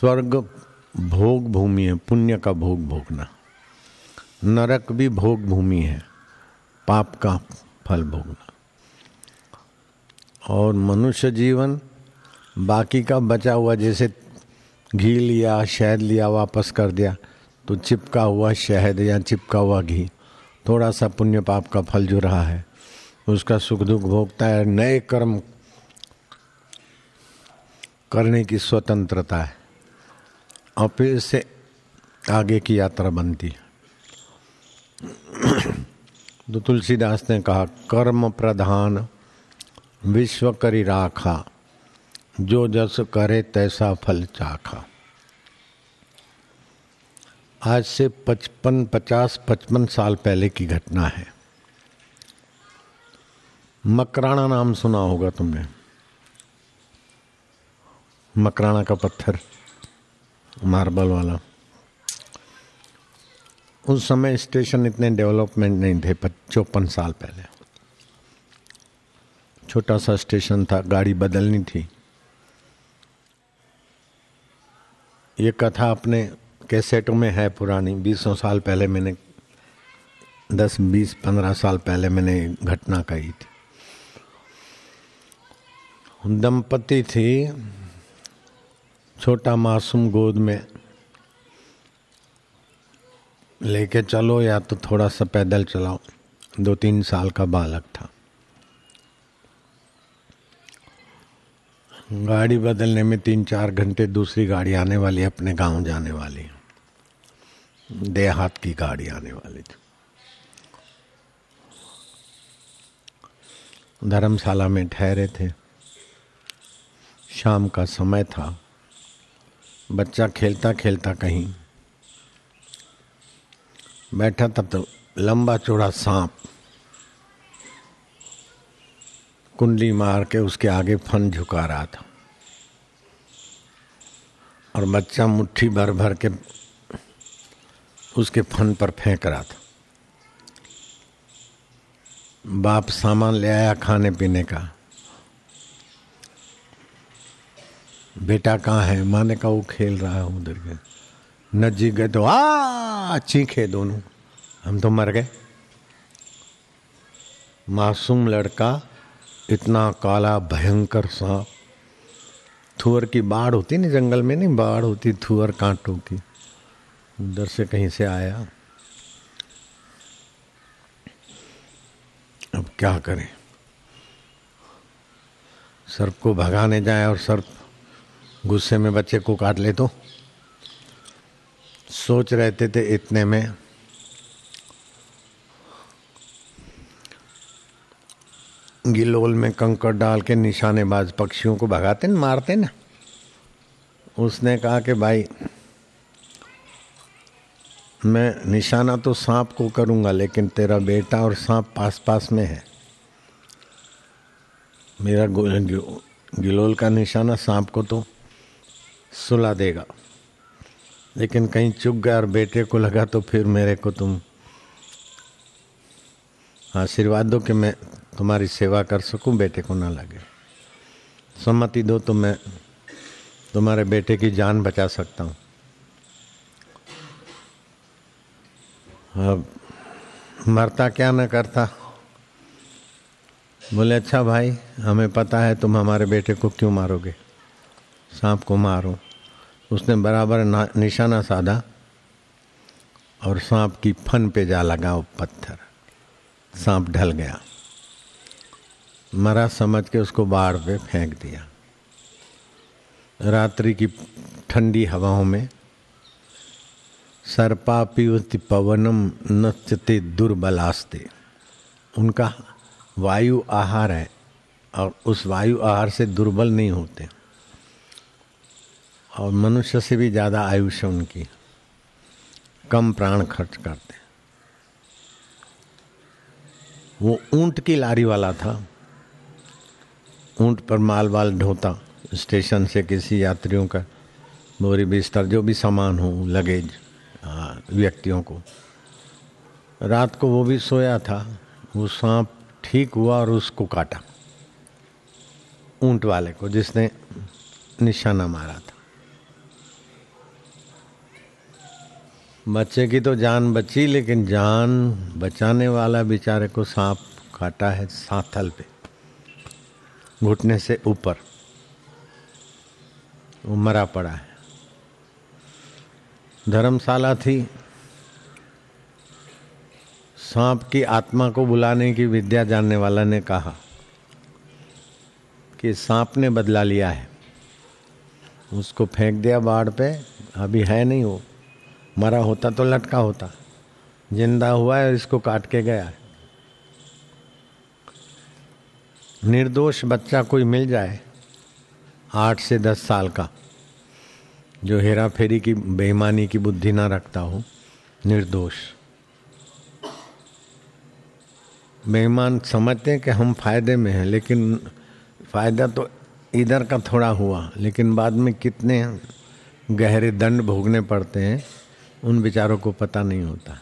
स्वर्ग भोग भूमि है, पुण्य का भोग भोगना। नरक भी भोग भूमि है, पाप का फल भोगना। और मनुष्य जीवन बाकी का बचा हुआ, जैसे घी लिया, शहद लिया, वापस कर दिया तो चिपका हुआ शहद या चिपका हुआ घी, थोड़ा सा पुण्य पाप का फल जो रहा है, उसका सुख दुख भोगता है, नए कर्म करने की स्वतंत्रता है। और फिर इससे आगे की यात्रा बनती। तो तुलसीदास ने कहा, कर्म प्रधान विश्व करी राखा, जो जस करे तैसा फल चाखा। आज से पचपन, पचास, पचपन साल पहले की घटना है। मकराना नाम सुना होगा तुमने। मकराना का पत्थर। मार्बल वाला। उस समय स्टेशन इतने डेवलपमेंट नहीं थे चौपन साल पहले। छोटा सा स्टेशन था, गाड़ी बदलनी थी। ये कथा अपने कैसेटों में है पुरानी। बीसों साल पहले मैंने, दस, बीस, पंद्रह साल पहले मैंने घटना कही थी। दंपति थी छोटा मासूम गोद में लेके चलो या तो थोड़ा सा पैदल चलाओ। दो तीन साल का बालक था। गाड़ी बदलने में तीन चार घंटे दूसरी गाड़ी आने वाली, अपने गाँव जाने वाली। देहात की गाड़ी आने वाली थी। धर्मशाला में ठहरे थे। शाम का समय था। बच्चा खेलता खेलता कहीं बैठा तब तो लंबा चौड़ा सांप कुंडली मार के उसके आगे फन झुका रहा था। और बच्चा मुट्ठी भर भर के उसके फन पर फेंक रहा था। बाप सामान ले आया खाने पीने का। बेटा कहाँ है? माँ ने कहा, वो खेल रहा है उधर के। नजीक गए तो आ, चीखे दोनों। हम तो मर गए। मासूम लड़का इतना काला, भयंकर सांप थुअर की बाढ़ होती ना जंगल में, नहीं, बाढ़ होती, थुअर कांटों की। उधर से कहीं से आया। अब क्या करें? सर्प को भगाने जाए और सर्प गुस्से में बच्चे को काट ले तो। सोच रहते थे इतने में। गिलोल में कंकड़ डाल के निशानेबाज पक्षियों को भगाते न, मारते ना। उसने कहा कि भाई, मैं निशाना तो सांप को करूँगा, लेकिन तेरा बेटा और सांप पास पास में है। मेरा गिलोल का निशाना सांप को तो सुला देगा। लेकिन कहीं चुग गया और बेटे को लगा तो फिर मेरे को तुम आशीर्वाद दो कि मैं तुम्हारी सेवा कर सकूँ, बेटे को ना लगे। सम्मति दो तो मैं तुम्हारे बेटे की जान बचा सकता हूँ। अब मरता क्या न करता? बोले अच्छा भाई, हमें पता है तुम हमारे बेटे को क्यों मारोगे? सांप को मारो। उसने बराबर निशाना साधा और सांप की फन पे जा लगा वो पत्थर। सांप ढल गया। मरा समझ के उसको बाढ़ पे फेंक दिया। रात्रि की ठंडी हवाओं में सर्पा पीवति पवनम नचते दुर्बलास्ते। उनका वायु आहार है और उस वायु आहार से दुर्बल नहीं होते। और मनुष्य से भी ज़्यादा आयुष्य उनकी। कम प्राण खर्च करते। वो ऊँट की लारी वाला था। ऊँट पर माल वाल ढोता, स्टेशन से किसी यात्रियों का बोरी बिस्तर, जो भी सामान हो, लगेज व्यक्तियों को। रात को वो भी सोया था। वो सांप ठीक हुआ और उसको काटा। ऊँट वाले को, जिसने निशाना मारा था। बच्चे की तो जान बची, लेकिन जान बचाने वाला बेचारे को सांप काटा है साथल पे, घुटने से ऊपर। वो मरा पड़ा है। धर्मशाला थी। सांप की आत्मा को बुलाने की विद्या जानने वाला ने कहा कि सांप ने बदला लिया है। उसको फेंक दिया बाढ़ पे, अभी है नहीं वो। मरा होता तो लटका होता। ज़िंदा हुआ है इसको काट के गया है। निर्दोष बच्चा कोई मिल जाए आठ से दस साल का, जो हेरा फेरी की बेईमानी की बुद्धि ना रखता हो, निर्दोष। बेईमान समझते हैं कि हम फ़ायदे में हैं, लेकिन फ़ायदा तो इधर का थोड़ा हुआ, लेकिन बाद में कितने गहरे दंड भोगने पड़ते हैं उन विचारों को पता नहीं होता।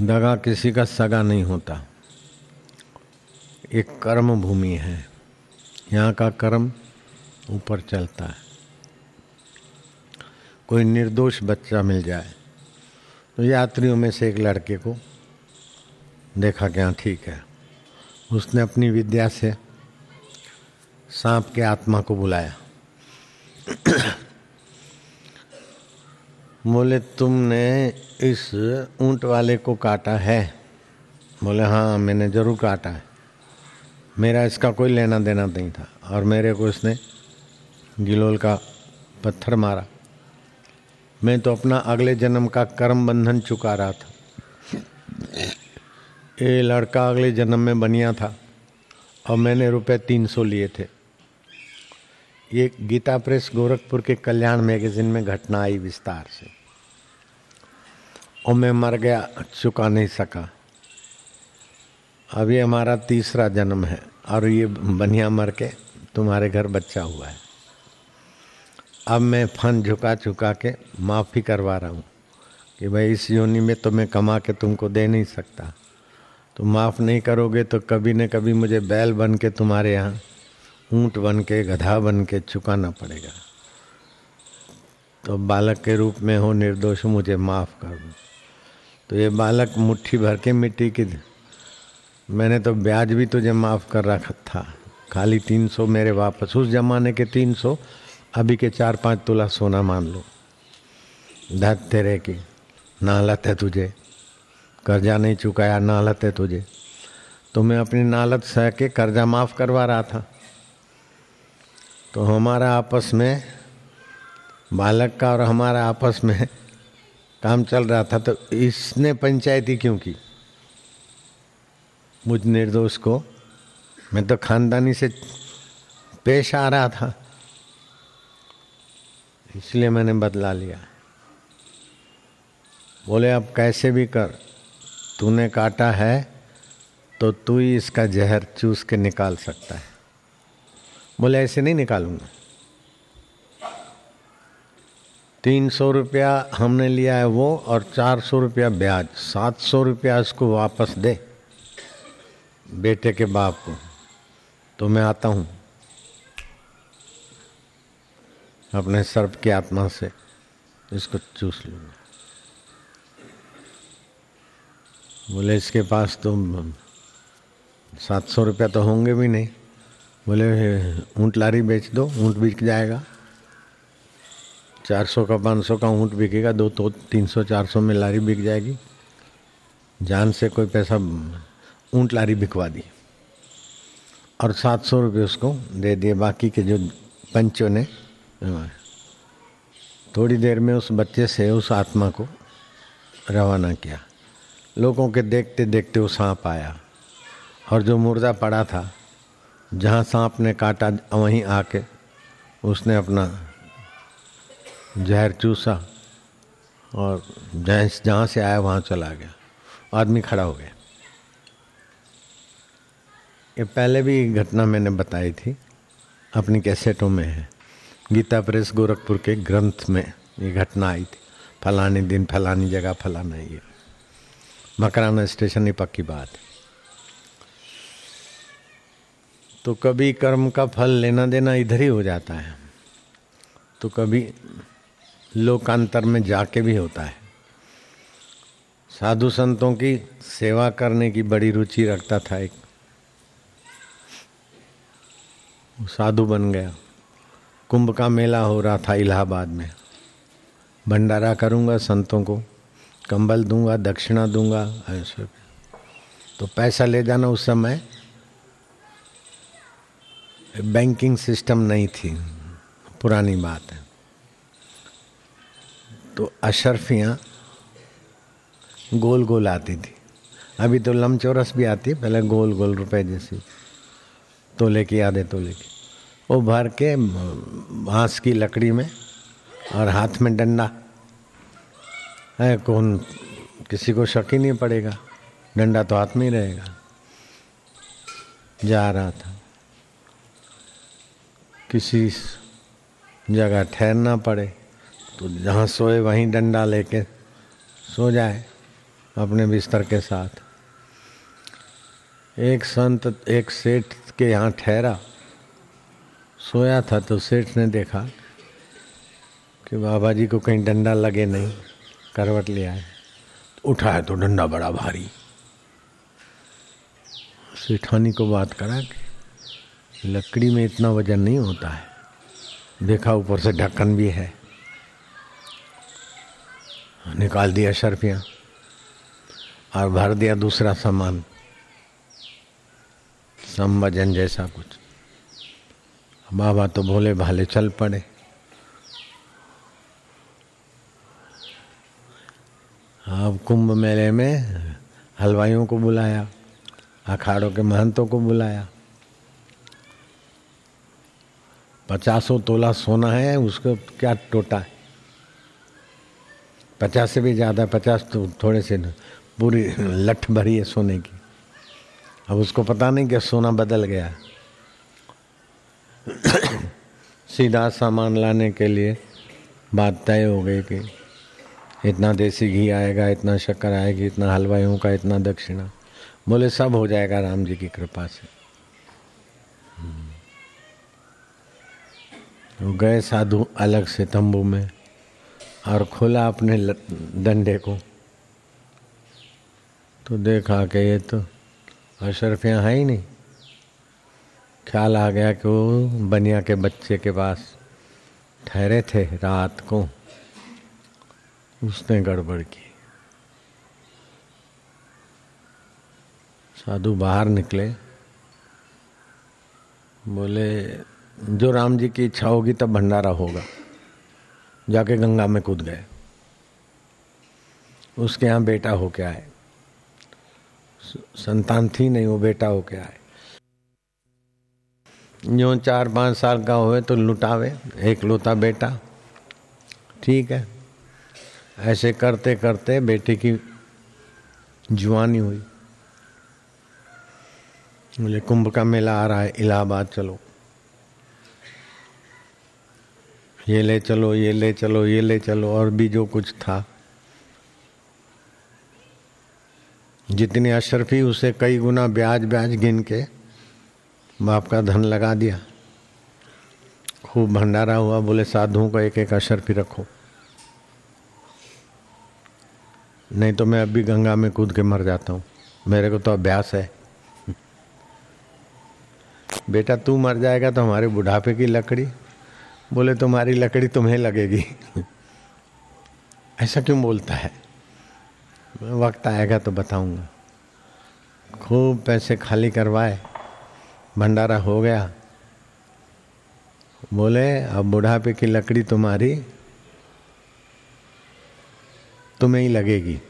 दगा किसी का सगा नहीं होता। एक कर्म भूमि है। यहाँ का कर्म ऊपर चलता है। कोई निर्दोष बच्चा मिल जाए तो यात्रियों में से एक लड़के को देखा क्या ठीक है। उसने अपनी विद्या से सांप के आत्मा को बुलाया। बोले, तुमने इस ऊँट वाले को काटा है? बोले हाँ मैंने ज़रूर काटा है। मेरा इसका कोई लेना देना नहीं था और मेरे को इसने गिलोल का पत्थर मारा। मैं तो अपना अगले जन्म का कर्म बंधन चुका रहा था। ये लड़का अगले जन्म में बनिया था और मैंने रुपए तीन सौ लिए थे। ये गीता प्रेस गोरखपुर के कल्याण मैगजीन में घटना आई विस्तार से। और मैं मर गया, चुका नहीं सका। ये हमारा तीसरा जन्म है, और ये बनिया मर के तुम्हारे घर बच्चा हुआ है। अब मैं फन झुका झुका के माफ़ी करवा रहा हूँ कि भाई इस योनि में तो मैं कमा के तुमको दे नहीं सकता। तो माफ़ नहीं करोगे तो कभी न कभी मुझे बैल बन के तुम्हारे यहाँ ऊँट बन के, गधा बन के चुकाना पड़ेगा। तो बालक के रूप में हो निर्दोष, मुझे माफ़ कर दो। तो ये बालक मुट्ठी भर के मिट्टी की मैंने तो ब्याज भी तुझे माफ़ कर रखा था। खाली तीन सौ मेरे वापस, उस जमाने के तीन सौ, अभी के चार पाँच तोला सोना मान लो। धत तेरे की नालत है तुझे। कर्जा नहीं चुकाया नालत है तुझे। तो मैं अपनी नालत सह के कर्जा माफ़ करवा रहा था। तो हमारा आपस में, बालक का और हमारा आपस में काम चल रहा था तो इसने पंचायती क्यों की? मुझ निर्दोष को, मैं तो खानदानी से पेश आ रहा था, इसलिए मैंने बदला लिया। बोले, अब कैसे भी कर, तूने काटा है तो तू ही इसका जहर चूस के निकाल सकता है। बोले, ऐसे नहीं निकालूँगा। तीन सौ रुपया हमने लिया है वो और चार सौ रुपया ब्याज। सात सौ रुपया इसको वापस दे बेटे के बाप को। तो मैं आता हूँ अपने सर्प की आत्मा से, इसको चूस लूँगा। बोले, इसके पास तो सात सौ रुपया तो होंगे भी नहीं। बोले, ऊँट लारी बेच दो, ऊँट बिक जाएगा। चार सौ का, पाँच सौ का ऊँट बिकेगा, दो तो तीन सौ, चार सौ में लारी बिक जाएगी। जान से कोई पैसा, ऊँट लारी बिकवा दी। और सात सौ रुपये उसको दे दिए, बाकी के जो पंचों ने थोड़ी देर में उस बच्चे से, उस आत्मा को रवाना किया। लोगों के देखते देखते वो सांप आया। और जो मुर्दा पड़ा था जहाँ सांप ने काटा, वहीं आके उसने अपना जहर चूसा और जहाँ जहाँ से आया, वहाँ चला गया। आदमी खड़ा हो गया। ये पहले भी घटना मैंने बताई थी, अपनी कैसेटों में है। गीता प्रेस गोरखपुर के ग्रंथ में ये घटना आई थी। फलाने दिन फलानी जगह फलाना ये। मकराना स्टेशन ही पक्की बात है। तो कभी कर्म का फल लेना देना इधर ही हो जाता है। तो कभी लोकांतर में जाके भी होता है। साधु संतों की सेवा करने की बड़ी रुचि रखता था एक। साधु बन गया। कुंभ का मेला हो रहा था इलाहाबाद में। भंडारा करूँगा संतों को। कंबल दूँगा, दक्षिणा दूँगा, ऐसे। तो पैसा ले जाना उस समय बैंकिंग सिस्टम नहीं थी। पुरानी बात है। तो अशरफियाँ गोल गोल आती थी। अभी तो लमचौरस भी आती है, पहले गोल गोल रुपए जैसी। तोले की आधे तोले की। वो भर के बाँस की लकड़ी में और हाथ में डंडा। है, कौन, किसी को शक ही नहीं पड़ेगा। डंडा तो हाथ में ही रहेगा। जा रहा था। किसी जगह ठहरना पड़े तो जहाँ सोए वहीं डंडा लेके सो जाए अपने बिस्तर के साथ। एक संत, एक सेठ के यहाँ ठहरा, सोया था तो सेठ ने देखा कि बाबा जी को कहीं डंडा लगे नहीं, करवट लिया है उठाया तो डंडा बड़ा भारी। सेठानी को बात करा कि लकड़ी में इतना वज़न नहीं होता है। देखा ऊपर से ढक्कन भी है। निकाल दिया शर्फियाँ और भर दिया दूसरा सामान। सम वज़न जैसा कुछ। बाबा तो भोले भाले चल पड़े। अब कुंभ मेले में हलवाइयों को बुलाया, अखाड़ों के महंतों को बुलाया। पचासों तोला सोना है, उसको क्या टोटा है? पचास से भी ज़्यादा, पचास तो थोड़े से पूरी लठ भरी है सोने की। अब उसको पता नहीं कि सोना बदल गया। सीधा सामान लाने के लिए बात तय हो गई कि इतना देसी घी आएगा, इतना शक्कर आएगी, इतना हलवाइयों का, इतना दक्षिणा। बोले, सब हो जाएगा राम जी की कृपा से। गए साधु अलग से तंबू में और खोला अपने डंडे को। तो देखा कि ये तो अशरफियाँ है ही नहीं। ख्याल आ गया कि वो बनिया के बच्चे के पास ठहरे थे रात को। उसने गड़बड़ की। साधु बाहर निकले। बोले जो राम जी की इच्छा होगी तब भंडारा होगा। जाके गंगा में कूद गए। उसके यहाँ बेटा होके आए। संतान थी नहीं, वो बेटा होके आए। जो चार पाँच साल का हुए तो लुटावे, एक लोता बेटा। ठीक है। ऐसे करते करते बेटे की जुआनी हुई। मुझे कुंभ का मेला आ रहा है, इलाहाबाद चलो। ये ले चलो, ये ले चलो, ये ले चलो, और भी जो कुछ था। जितनी अशरफी उसे कई गुना ब्याज ब्याज गिन के बाप का धन लगा दिया। खूब भंडारा हुआ, बोले साधुओं को एक एक अशरफी रखो। नहीं तो मैं अभी गंगा में कूद के मर जाता हूँ। मेरे को तो अभ्यास है। बेटा, तू मर जाएगा तो हमारे बुढ़ापे की लकड़ी बोले, तुम्हारी लकड़ी तुम्हें लगेगी। ऐसा क्यों बोलता है? वक्त आएगा तो बताऊँगा। खूब पैसे खाली करवाए, भंडारा हो गया। बोले, अब बुढ़ापे की लकड़ी तुम्हारी तुम्हें ही लगेगी।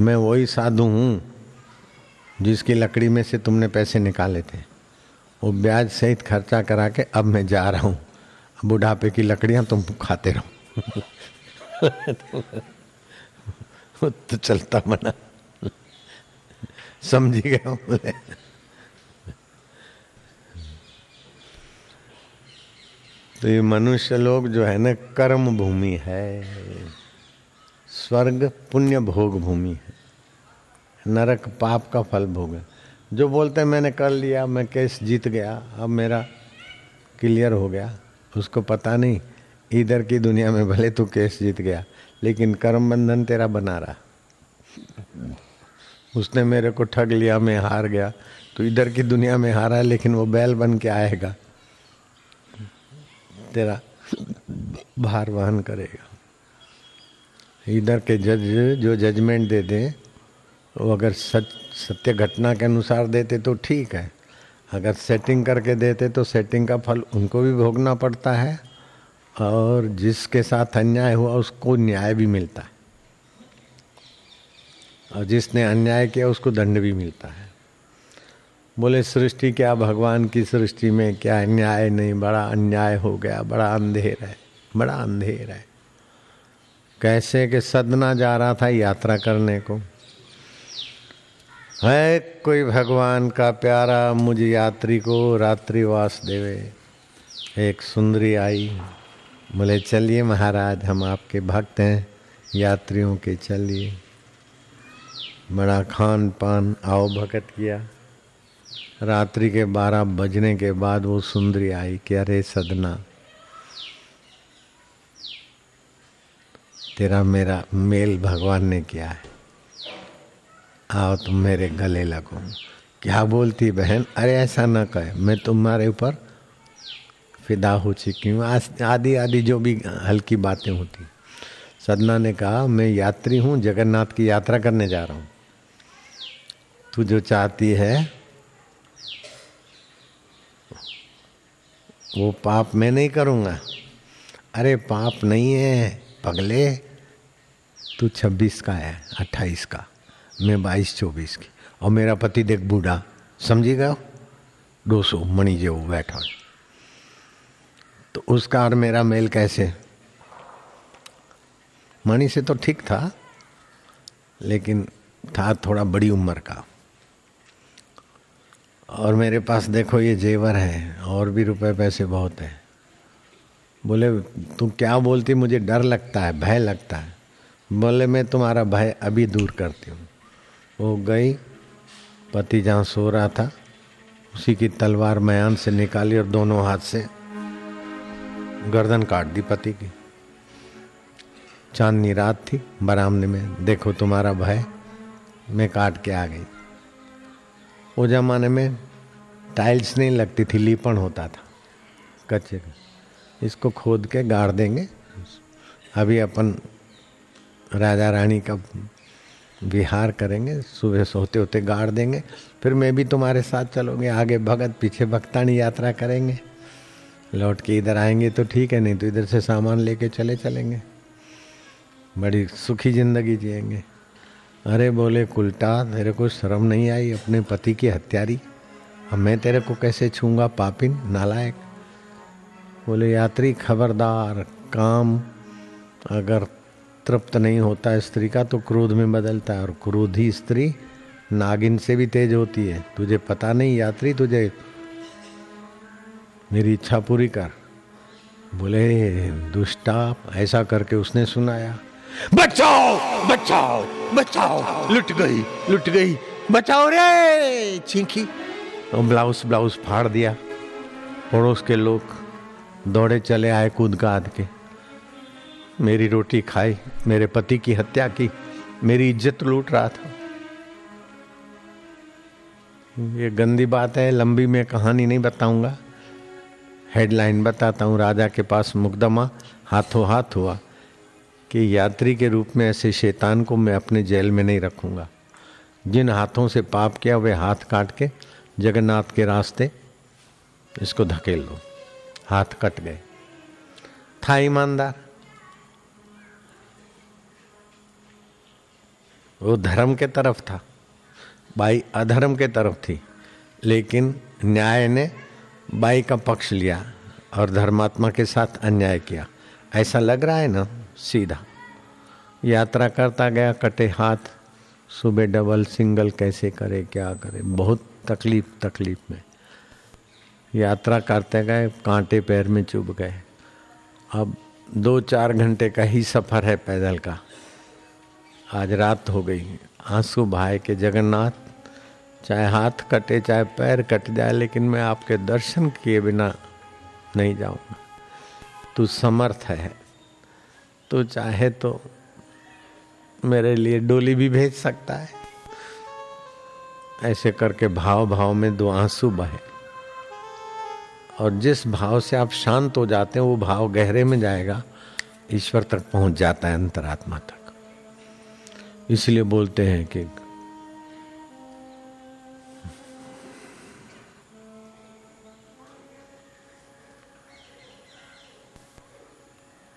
मैं वही साधु हूँ जिसकी लकड़ी में से तुमने पैसे निकाले थे। वो ब्याज सहित खर्चा करा के अब मैं जा रहा हूँ। बुढ़ापे की लकड़ियाँ तुम खाते रहो। तो चलता मना। समझी गया बोले तो ये मनुष्य लोग जो है ना, कर्म भूमि है। स्वर्ग पुण्य भोग भूमि है। नरक पाप का फल भोग है। जो बोलते हैं, मैंने कर लिया, मैं केस जीत गया, अब मेरा क्लियर हो गया। उसको पता नहीं, इधर की दुनिया में भले तू केस जीत गया, लेकिन कर्म बंधन तेरा बना रहा। उसने मेरे को ठग लिया, मैं हार गया तो इधर की दुनिया में हारा है लेकिन वो बैल बन के आएगा। तेरा भार वहन करेगा। इधर के जज जो जजमेंट दे दें, वो अगर सच सत्य घटना के अनुसार देते तो ठीक है। अगर सेटिंग करके देते तो सेटिंग का फल उनको भी भोगना पड़ता है और जिसके साथ अन्याय हुआ उसको न्याय भी मिलता है। और जिसने अन्याय किया उसको दंड भी मिलता है। बोले, सृष्टि क्या? भगवान की सृष्टि में क्या अन्याय नहीं? बड़ा अन्याय हो गया, बड़ा अंधेर है, बड़ा अंधेर है। कैसे कि सदना जा रहा था यात्रा करने को। है कोई भगवान का प्यारा मुझ यात्री को रात्रिवास देवे। एक सुंदरी आई, बोले, चलिए महाराज, हम आपके भक्त हैं, यात्रियों के चलिए। बड़ा खान पान आओ भगत किया। रात्रि के बारह बजने के बाद वो सुंदरी आई कि, अरे सदना, तेरा मेरा मेल भगवान ने किया है। आओ तुम मेरे गले लगो। क्या बोलती बहन? अरे ऐसा ना कहे। मैं तुम्हारे ऊपर फिदा हो चुकी हूँ। आदि आदि जो भी हल्की बातें होती। सदना ने कहा, मैं यात्री हूँ, जगन्नाथ की यात्रा करने जा रहा हूँ। तू जो चाहती है, वो पाप मैं नहीं करूँगा। अरे पाप नहीं है, पगले। तू छब्बीस का है, अट्ठाईस का। मैं बाईस चौबीस की। और मेरा पति देख बूढ़ा समझी गया दो सौ मणि जो बैठा तो उसका और मेरा मेल कैसे? मणि से तो ठीक था, लेकिन था थोड़ा बड़ी उम्र का। और मेरे पास देखो, ये जेवर है, और भी रुपए पैसे बहुत है। बोले, तू क्या बोलती? मुझे डर लगता है, भय लगता है। बोले, मैं तुम्हारा भय अभी दूर करती हूँ। वो गई, पति जहाँ सो रहा था, उसी की तलवार मयान से निकाली और दोनों हाथ से गर्दन काट दी पति की। चांदनी रात थी बरामने में, देखो तुम्हारा भय, मैं काट के आ गई। वो जमाने में टाइल्स नहीं लगती थी, लीपण होता था, कच्चे का। इसको खोद के गाड़ देंगे। अभी अपन राजा रानी का विहार करेंगे, सुबह सोते होते गाड़ देंगे, फिर मैं भी तुम्हारे साथ चलोगे, आगे भगत पीछे भक्तानी यात्रा करेंगे। लौट के इधर आएँगे तो ठीक है, नहीं तो इधर से सामान लेके चले चलेंगे। बड़ी सुखी ज़िंदगी जिएँगे। अरे बोले कुलटा, तेरे को शर्म नहीं आई अपने पति की हत्यारी? अब मैं तेरे को कैसे छूँगा पापिन, नालायक? बोले, यात्री, खबरदार, काम, अगर तृप्त नहीं होता स्त्री का तो क्रोध में बदलता है और क्रोधी स्त्री नागिन से भी तेज होती है। तुझे पता नहीं यात्री, तुझे मेरी इच्छा पूरी कर। बोले दुष्टा ऐसा करके उसने सुनाया। बचाओ बचाओ बचाओ, लुट गई लुट गई। बचाओ रे छींकी तो ब्लाउज ब्लाउज फाड़ दिया। पड़ोस के लोग दौड़े चले आए कूद काद के। मेरी रोटी खाई, मेरे पति की हत्या की, मेरी इज़्ज़त लूट रहा था। ये गंदी बात है, लंबी मैं कहानी नहीं बताऊँगा। हेडलाइन बताता हूँ, राजा के पास मुकदमा हाथों हाथ हुआ कि यात्री के रूप में ऐसे शैतान को मैं अपने जेल में नहीं रखूँगा। जिन हाथों से पाप किया, वे हाथ काट के जगन्नाथ के रास्ते इसको धकेल दो। हाथ कट गए। था ईमानदार। वो धर्म के तरफ़ था। बाई अधर्म के तरफ़ थी, लेकिन न्याय ने बाई का पक्ष लिया और धर्मात्मा के साथ अन्याय किया। ऐसा लग रहा है ना, सीधा। यात्रा करता गया, कटे हाथ, सुबह डबल सिंगल कैसे करे, क्या करे, बहुत तकलीफ़ तकलीफ़ में। यात्रा करते गए, कांटे पैर में चुभ गए। अब दो चार घंटे का ही सफ़र है पैदल का। आज रात हो गई। आँसू भाई के जगन्नाथ, चाहे हाथ कटे, चाहे पैर कट जाए, लेकिन मैं आपके दर्शन किए बिना नहीं जाऊँगा। तू समर्थ है। तू चाहे तो मेरे लिए डोली भी भेज सकता है। ऐसे करके भाव भाव में दो आँसू बहे। और जिस भाव से आप शांत हो जाते हैं, वो भाव गहरे में जाएगा। ईश्वर तक पहुँच जाता है अंतरात्मा तक। इसलिए बोलते हैं कि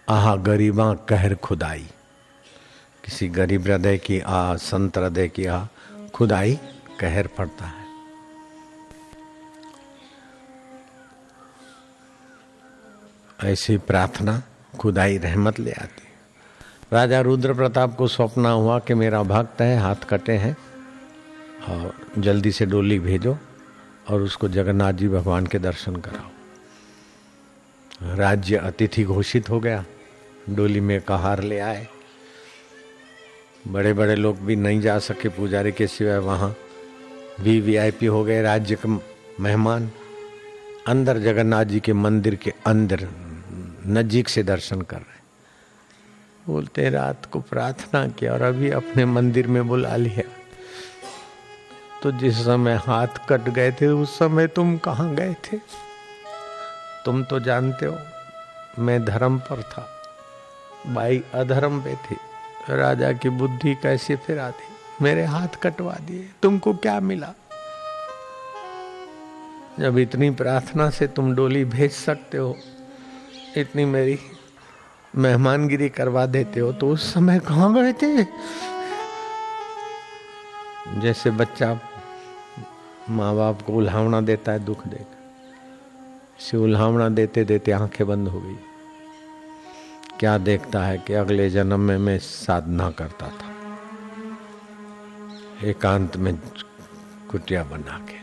आहा गरीबा कहर खुदाई। किसी गरीब हृदय की आ संत हृदय की आ खुदाई कहर पड़ता है। ऐसी प्रार्थना खुदाई रहमत ले आती। राजा रुद्र प्रताप को स्वप्न हुआ कि मेरा भक्त है, हाथ कटे हैं और जल्दी से डोली भेजो और उसको जगन्नाथ जी भगवान के दर्शन कराओ। राज्य अतिथि घोषित हो गया। डोली में कहार ले आए। बड़े बड़े लोग भी नहीं जा सके पुजारी के सिवाय वहाँ। वी वीआईपी हो गए राज्य के मेहमान। अंदर जगन्नाथ जी के मंदिर के अंदर नजीक से दर्शन कर रहे बोलते, रात को प्रार्थना किया और अभी अपने मंदिर में बुला लिया। तो जिस समय हाथ कट गए थे, उस समय तुम कहाँ गए थे? तुम तो जानते हो, मैं धर्म पर था। बाई अधर्म पे थी। राजा की बुद्धि कैसे फिरा दी मेरे हाथ कटवा दिए, तुमको क्या मिला? जब इतनी प्रार्थना से तुम डोली भेज सकते हो, इतनी मेरी मेहमानगिरी करवा देते हो तो उस समय कहाँ गए थे? जैसे बच्चा माँ बाप को उल्हावना देता है, दुख देकर से उल्हावना देते देते आँखें बंद हो गई। क्या देखता है कि अगले जन्म में मैं साधना करता था। एकांत में कुटिया बना के,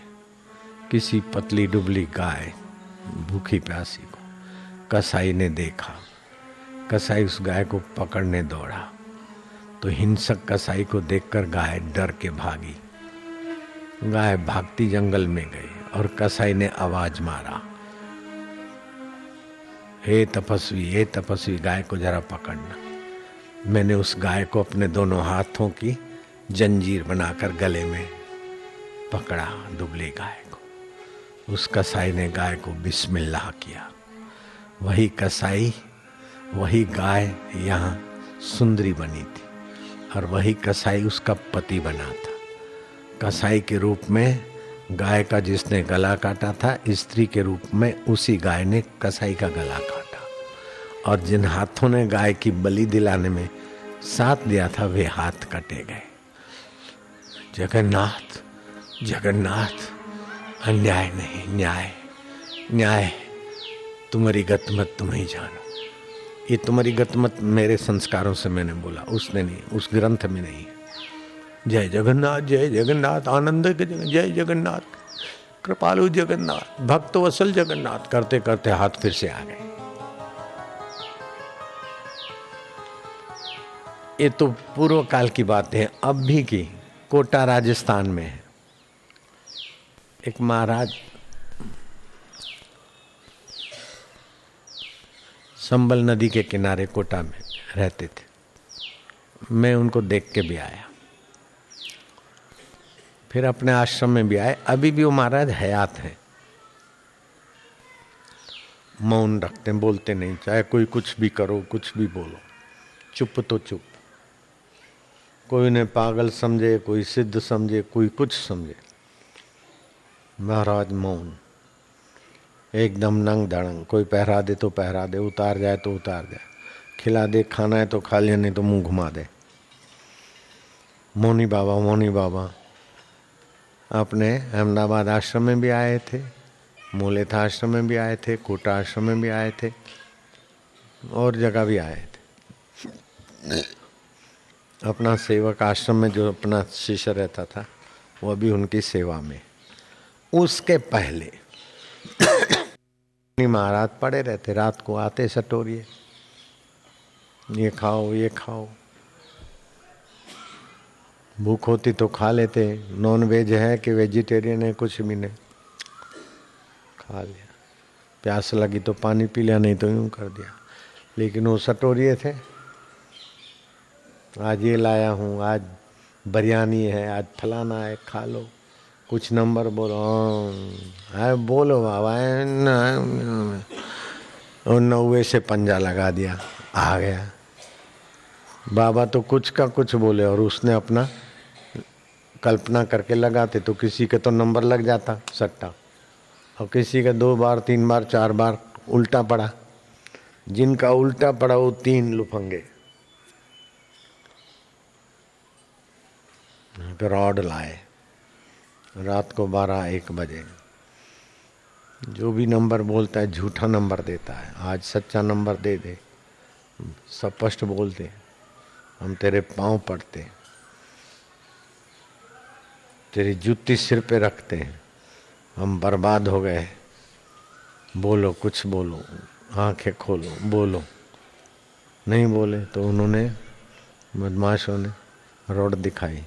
किसी पतली डुबली गाय, भूखी प्यासी को, कसाई ने देखा। कसाई उस गाय को पकड़ने दौड़ा। तो हिंसक कसाई को देखकर गाय डर के भागी। गाय भागती जंगल में गई और कसाई ने आवाज़ मारा। हे तपस्वी हे तपस्वी, गाय को जरा पकड़ना। मैंने उस गाय को अपने दोनों हाथों की जंजीर बनाकर गले में पकड़ा दुबली गाय को। उस कसाई ने गाय को बिस्मिल्लाह किया। वही कसाई वही गाय यहाँ सुंदरी बनी थी और वही कसाई उसका पति बना था। कसाई के रूप में गाय का जिसने गला काटा था, स्त्री के रूप में उसी गाय ने कसाई का गला काटा। और जिन हाथों ने गाय की बलि दिलाने में साथ दिया था, वे हाथ कटे गए। जगन्नाथ जगन्नाथ, अन्याय नहीं, न्याय न्याय, तुम्हारी गतमत तुम ही जानो। ये तुम्हारी गतमत मेरे संस्कारों से मैंने बोला। उसने नहीं, उस ग्रंथ में नहीं। जय जगन्नाथ जय जगन्नाथ, आनंद जय जगन्नाथ, कृपालु जगन्नाथ, भक्त वसल जगन्नाथ, करते करते हाथ फिर से आ गए। ये तो पूर्व काल की बात है, अब भी की कोटा राजस्थान में एक महाराज संबल नदी के किनारे कोटा में रहते थे। मैं उनको देख के भी आया। फिर अपने आश्रम में भी आए। अभी भी वो महाराज हयात हैं। मौन रखते हैं, बोलते नहीं, चाहे कोई कुछ भी करो, कुछ भी बोलो। चुप तो चुप। कोई ने पागल समझे, कोई सिद्ध समझे, कोई कुछ समझे। महाराज मौन। एकदम नंग धड़ंग कोई पहरा दे तो पहरा दे, उतार जाए तो उतार जाए। खिला दे, खाना है तो खा लिया नहीं तो मुँह घुमा दे। मोनी बाबा मोनी बाबा अपने अहमदाबाद आश्रम में भी आए थे मूलेथा आश्रम में भी आए थे, कोटा आश्रम में भी आए थे, और जगह भी आए थे। अपना सेवक आश्रम में जो अपना शिष्य रहता था, वो भी उनकी सेवा में। उसके पहले महाराज पड़े रहते, रात को आते सटोरिए। ये खाओ ये खाओ। भूख होती तो खा लेते। नॉन वेज है कि वेजिटेरियन है, कुछ भी नहीं। खा लिया। प्यास लगी तो पानी पी लिया, नहीं तो यूँ कर दिया। लेकिन वो सटोरिए थे। आज ये लाया हूँ, आज बिरयानी है, आज फलाना है, खा लो। कुछ नंबर बोलो। है बोलो बाबा और नौवे से पंजा लगा दिया, आ गया। बाबा तो कुछ का कुछ बोले और उसने अपना कल्पना करके लगाते तो किसी के तो नंबर लग जाता सट्टा। और किसी का दो बार, तीन बार, चार बार उल्टा पड़ा। जिनका उल्टा पड़ा, वो तीन लुफंगे। रॉड लाए। रात को बारह एक बजे। जो भी नंबर बोलता है, झूठा नंबर देता है। आज सच्चा नंबर दे दे। स्पष्ट बोलते हम तेरे पाँव पड़ते तेरी जूती सिर पे रखते हैं। हम बर्बाद हो गए बोलो, कुछ बोलो। आँखें खोलो, बोलो। नहीं बोले तो उन्होंने, बदमाशों ने रोड दिखाई।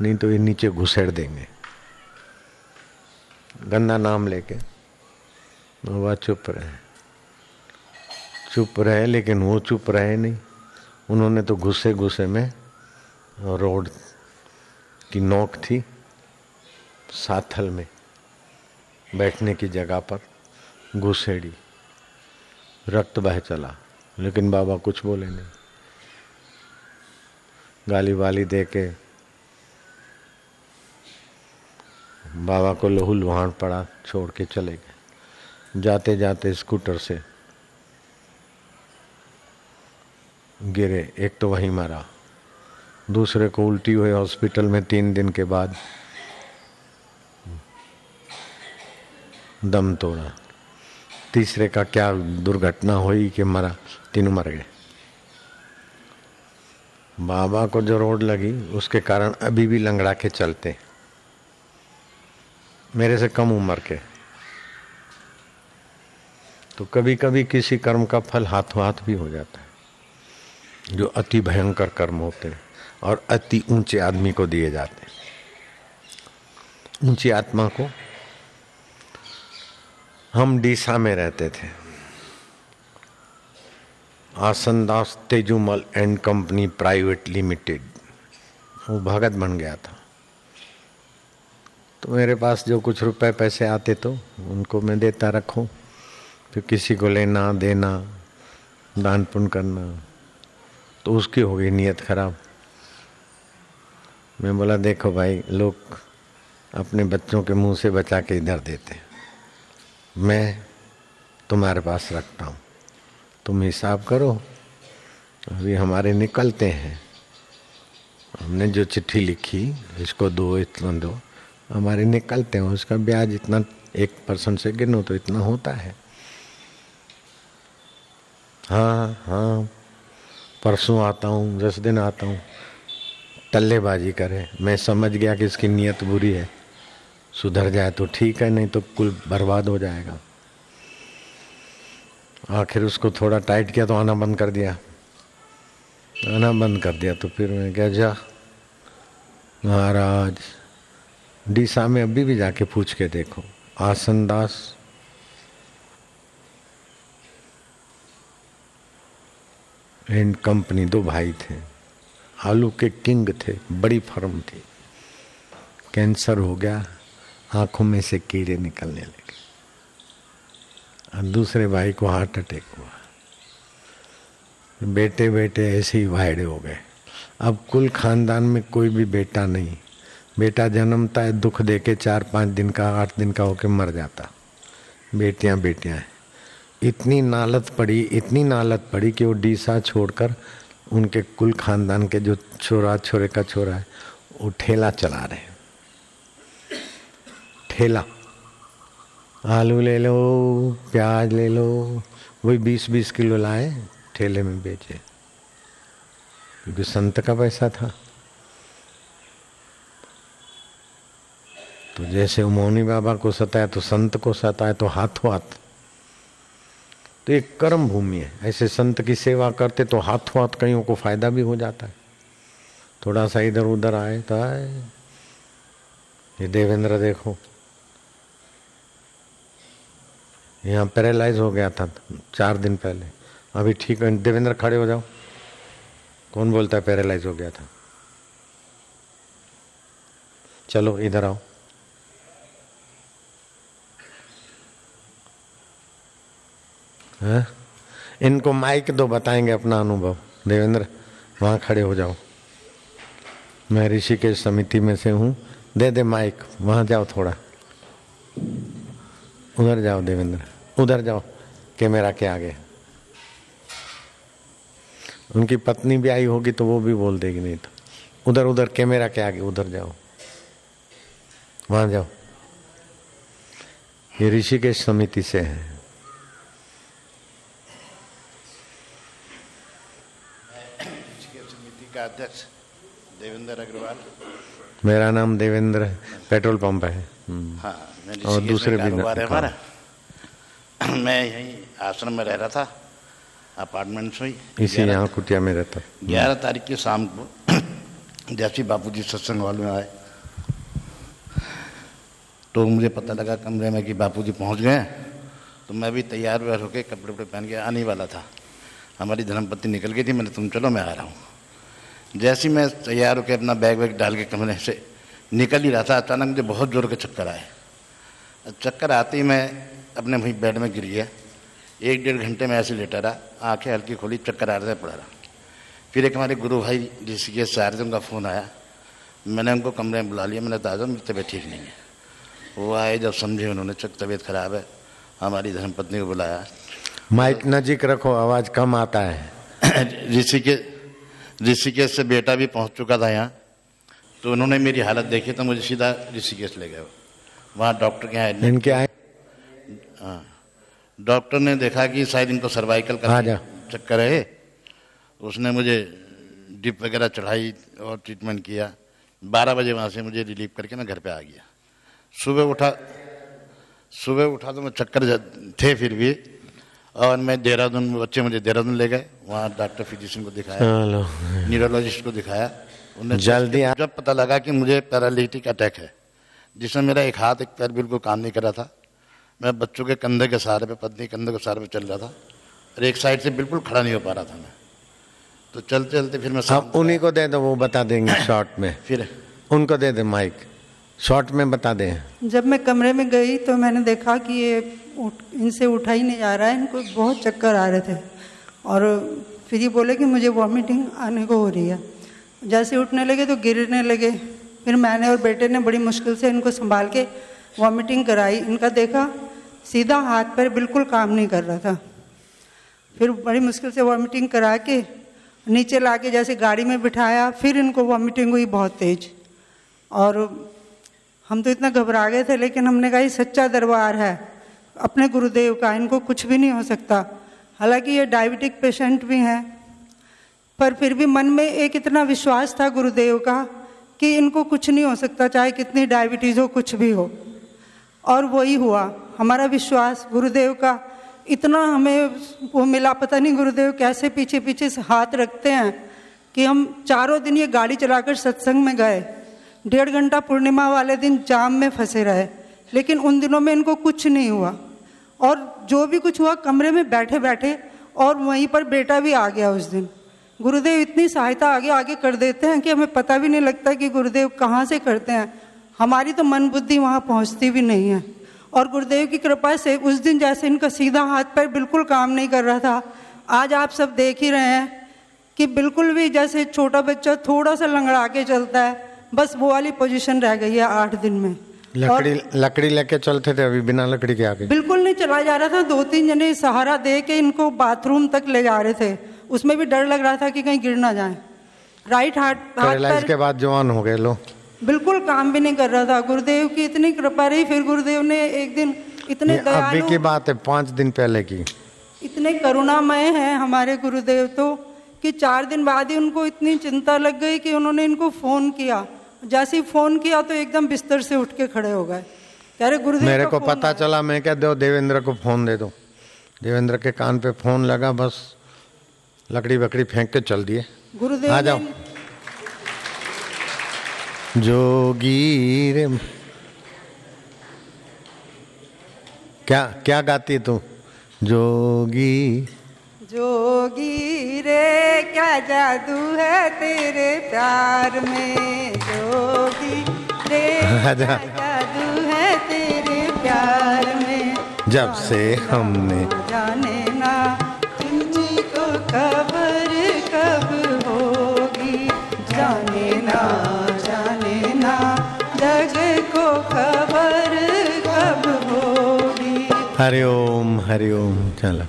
नहीं तो ये नीचे घुसेड़ देंगे। गंदा नाम लेके। वह चुप रहे। चुप रहे, लेकिन वो चुप रहे नहीं। उन्होंने तो गुस्से गुस्से में रोड की नोक थी, साथल में, बैठने की जगह पर घुसेड़ी। रक्त बह चला, लेकिन बाबा कुछ बोले नहीं। गाली वाली दे के बाबा को लहू लुहान पड़ा, छोड़ के चले गए। जाते जाते स्कूटर से गिरे, एक तो वहीं मारा। दूसरे को उल्टी हुई हॉस्पिटल में तीन दिन के बाद दम तोड़ा। तीसरे का क्या दुर्घटना हुई कि मरा, तीनों मर गए। बाबा को जो रोड लगी, उसके कारण अभी भी लंगड़ा के चलते। मेरे से कम उम्र के। तो कभी कभी किसी कर्म का फल हाथों हाथ भी हो जाता है, जो अति भयंकर कर्म होते हैं और अति ऊँचे आदमी को दिए जाते हैं। ऊँची आत्मा को हम डीसा में रहते थे। Asandas Tejumal and company private limited, वो भगत बन गया था। तो मेरे पास जो कुछ रुपए पैसे आते तो उनको मैं देता रखूँ। फिर किसी को लेना, देना, दान पुण्य करना तो उसकी हो गई नीयत खराब। मैं बोला, देखो भाई, लोग अपने बच्चों के मुँह से बचा के इधर देते मैं तुम्हारे पास रखता हूँ। तुम हिसाब करो, अभी हमारे निकलते हैं। हमने जो चिट्ठी लिखी, इसको दो, इतना दो। हमारे निकलते हैं, उसका ब्याज इतना एक परसेंट से गिनो तो इतना होता है। हाँ हाँ परसों आता हूँ, दस दिन आता हूँ टल्लेबाजी करे। मैं समझ गया कि इसकी नीयत बुरी है। सुधर जाए तो ठीक है, नहीं तो कुल बर्बाद हो जाएगा। आखिर उसको थोड़ा टाइट किया तो आना बंद कर दिया। आना बंद कर दिया तो फिर मैं क्या, जा, महाराज। डीसा में अभी भी जाके पूछ के देखो। आसन दास। एंड कंपनी दो भाई थे। आलू के किंग थे, बड़ी फर्म थी। कैंसर हो गया, आँखों में से कीड़े निकलने लगे। और दूसरे भाई को हार्ट अटैक हुआ। बेटे बेटे ऐसे ही वायड़े हो गए। अब कुल खानदान में कोई भी बेटा नहीं। बेटा जन्मता है, दुख दे के चार पाँच दिन का, आठ दिन का होके मर जाता। बेटियाँ बेटियाँ हैं। इतनी नालत पड़ी, इतनी नालत पड़ी कि वो डीसा छोड़कर उनके कुल खानदान के जो छोरा, छोरे का छोरा है, वो ठेला चला रहे ठेला। आलू ले लो, प्याज ले लो, वही बीस बीस किलो लाए, ठेले में बेचे। क्योंकि संत का पैसा था। तो जैसे मोहनी बाबा को सताया तो संत को सताया तो हाथों हाथ। तो एक कर्म भूमि है। ऐसे संत की सेवा करते तो हाथों हाथ कईयों को फ़ायदा भी हो जाता है। थोड़ा सा इधर उधर आए तो आए। ये देवेंद्र देखो। यहाँ पैरालाइज हो गया था चार दिन पहले। अभी ठीक है, देवेंद्र खड़े हो जाओ। कौन बोलता है पैरालाइज हो गया था? चलो, इधर आओ। है? इनको माइक दो बताएँगे अपना अनुभव। देवेंद्र, वहाँ खड़े हो जाओ। मैं ऋषि के समिति में से हूँ। दे दे माइक, वहाँ जाओ थोड़ा। उधर जाओ देवेंद्र, उधर जाओ, कैमेरा के आगे। उनकी पत्नी भी आई होगी तो वो भी बोल देगी, नहीं तो। उधर उधर, कैमेरा के आगे, उधर जाओ। वहाँ जाओ। ये ऋषिकेश समिति से है समिति का अध्यक्ष देवेंद्र अग्रवाल। मेरा नाम देवेंद्र पेट्रोल पंप है। हम्म। हाँ और दूसरे भी है। हमारा। मैं यहीं आश्रम में रह रहा था अपार्टमेंट में। ही इसी यहाँ कुटिया में रहता। है। ग्यारह तारीख की शाम को जैसे बापू जी सत्संग हॉल में आए। तो मुझे पता लगा कमरे में कि बापू जी पहुँच गए तो मैं भी तैयार व्यार होकर कपड़े वपड़े पहन के आने वाला था। हमारी धर्मपत्नी निकल गई थी मैंने तुम चलो मैं आ रहा हूँ। जैसे ही मैं तैयार होकर अपना बैग वैग डाल के कमरे से निकल ही रहा था अचानक मुझे बहुत ज़ोर के चक्कर आए चक्कर आते ही मैं अपने वहीं बेड में गिर गया। एक डेढ़ घंटे में ऐसे लेटा रहा आँखें हल्की खोली चक्कर आ रहे थे पड़ा रहा। फिर एक हमारे गुरु भाई ऋषिकेश से आ रहे उनका फ़ोन आया। मैंने उनको कमरे में बुला लिया मैंने दादा मेरी तबीयत ठीक नहीं है। वो आए जब समझे उन्होंने चक तबीयत खराब है। हमारी धर्मपत्नी को बुलाया। माइक नजीक रखो आवाज़ कम आता है। ऋषिकेश ऋषिकेश से बेटा भी पहुँच चुका था यहाँ। तो उन्होंने मेरी हालत देखी तो मुझे सीधा ऋषिकेश ले गए वहाँ डॉक्टर के यहाँ इनके आए? हाँ। डॉक्टर ने देखा कि शायद इनको सर्वाइकल का। चक्कर है। उसने मुझे डिप वगैरह चढ़ाई और ट्रीटमेंट किया। बारह बजे वहाँ से मुझे रिलीव करके मैं घर पे आ गया। सुबह उठा सुबह उठा तो मैं चक्कर थे फिर भी। और मैं देहरादून बच्चे मुझे देहरादून ले गए। वहाँ डॉक्टर फिजिशियन को दिखाया न्यूरोलॉजिस्ट को दिखाया। उन्हें जल्दी जब पता लगा कि मुझे पैरालिटिक अटैक है जिसमें मेरा एक हाथ एक पैर बिल्कुल काम नहीं कर रहा था मैं बच्चों के कंधे के सहारे पे पत्नी कंधे के सहारे पे चल रहा था और एक साइड से बिल्कुल खड़ा नहीं हो पा रहा था मैं। तो चलते चलते फिर मैं शाम उन्हीं को दे दो वो बता देंगे शॉर्ट में। फिर? उनको दे दे माइक शॉर्ट में बता दें। जब मैं कमरे में गई तो मैंने देखा कि ये उठ, इनसे उठा ही नहीं जा रहा है इनको बहुत चक्कर आ रहे थे। और फिर ये बोले कि मुझे वॉमिटिंग आने को हो रही है। जैसे उठने लगे तो गिरने लगे। फिर मैंने और बेटे ने बड़ी मुश्किल से इनको संभाल के वॉमिटिंग कराई। इनका देखा, सीधा हाथ पर बिल्कुल काम नहीं कर रहा था। फिर बड़ी मुश्किल से वॉमिटिंग करा के नीचे ला के जैसे गाड़ी में बिठाया, फिर इनको वॉमिटिंग हुई बहुत तेज। और हम तो इतना घबरा गए थे, लेकिन हमने कहा, ये सच्चा दरबार है। अपने गुरुदेव का, इनको कुछ भी नहीं हो सकता। हालाँकि ये डायबिटिक पेशेंट भी हैं, पर फिर भी मन में एक इतना विश्वास था गुरुदेव का कि इनको कुछ नहीं हो सकता, चाहे कितनी डायबिटीज़ हो, कुछ भी हो। और वही हुआ, हमारा विश्वास गुरुदेव का इतना हमें वो मिला, पता नहीं गुरुदेव कैसे पीछे पीछे हाथ रखते हैं कि हम चारों दिन ये गाड़ी चलाकर सत्संग में गए। डेढ़ घंटा पूर्णिमा वाले दिन जाम में फंसे रहे, लेकिन उन दिनों में इनको कुछ नहीं हुआ। और जो भी कुछ हुआ, कमरे में बैठे बैठे, और वहीं पर बेटा भी आ गया उस दिन। गुरुदेव इतनी सहायता आगे आगे कर देते हैं कि हमें पता भी नहीं लगता कि गुरुदेव कहाँ से करते हैं। हमारी तो मन बुद्धि वहाँ पहुँचती भी नहीं है। और गुरुदेव की कृपा से उस दिन जैसे इनका सीधा हाथ पैर बिल्कुल काम नहीं कर रहा था। आज आप सब देख ही रहे हैं कि बिल्कुल भी जैसे छोटा बच्चा थोड़ा सा लंगड़ा के चलता है, बस वो वाली पोजीशन रह गई है आठ दिन में। और लकड़ी लकड़ी लेके चलते थे अभी बिना लकड़ी के आगे बिल्कुल नहीं चला जा रहा था। दो तीन जने सहारा दे के इनको बाथरूम तक ले जा रहे थे। उसमें भी डर लग रहा था कि कहीं गिर ना जाए। राइट हाथ पैरालाइज के बाद जवान हो गए लो। बिल्कुल काम भी नहीं कर रहा था। गुरुदेव की इतनी कृपा रही फिर गुरुदेव ने एक दिन इतने अभी की बात है पाँच दिन पहले की। इतने करुणामय हैं हमारे गुरुदेव तो कि चार दिन बाद ही उनको इतनी चिंता लग गई कि उन्होंने इनको फ़ोन किया। जैसे ही फ़ोन किया तो एकदम बिस्तर से उठ के खड़े हो गए। कह रहे गुरुदेव मेरे को पता चला मैं क्या दो देवेंद्र को फ़ोन दे दो। देवेंद्र के कान पे फ़ोन लगा बस लकड़ी बकड़ी फेंक के चल दिए। गुरुदेव आ जाओ। जोगी रे क्या क्या गाती तू? जोगी जोगी रे क्या जादू है तेरे प्यार में? जोगी रे क्या जादू है तेरे प्यार में? जब से हमने जाने ना तुझी को खबर कब होगी? जाने ना जाने ना जग को खबर कब होगी? हरिओम हरिओम चलो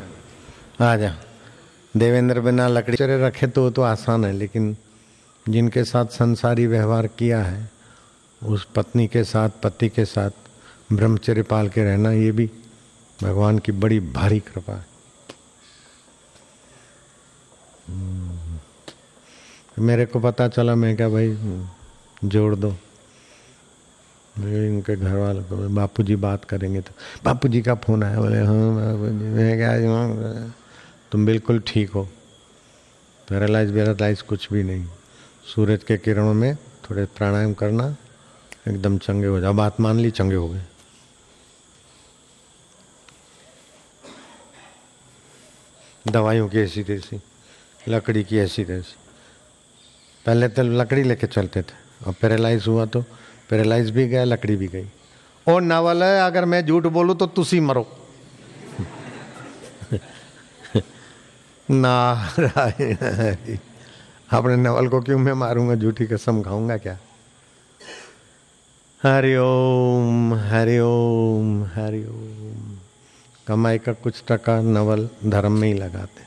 आ जा। देवेंद्र बिना लकड़ी चरे रखे तो तो आसान है, लेकिन जिनके साथ संसारी व्यवहार किया है, उस पत्नी के साथ, पति के साथ ब्रह्मचर्य पाल के रहना, ये भी भगवान की बड़ी भारी कृपा है हम्म। मेरे को पता चला, मैं क्या भाई, जोड़ दो इनके घर वालों को बापू जी बात करेंगे तो बापू जी का फ़ोन आया, बोले हाँ बापू जी मैं क्या तुम बिल्कुल ठीक हो। पैरालाइज वेरालाइज कुछ भी नहीं। सूरज के किरणों में थोड़े प्राणायाम करना एकदम चंगे हो जाओ। बात मान ली चंगे हो गए। दवाइयों की ऐसी तैसी, लकड़ी की ऐसी तैसी। पहले तो लकड़ी लेके चलते थे। अब पैरालाइज हुआ तो पैरालाइज भी गया, लकड़ी भी गई। और नवल है अगर मैं झूठ बोलूँ तो तुसी मरो। नारायण अपने नवल को क्यों मैं मारूँगा? झूठी कसम खाऊँगा क्या? हरिओम हरिओम हरिओम कमाई का कुछ टका नवल धर्म में ही लगाते।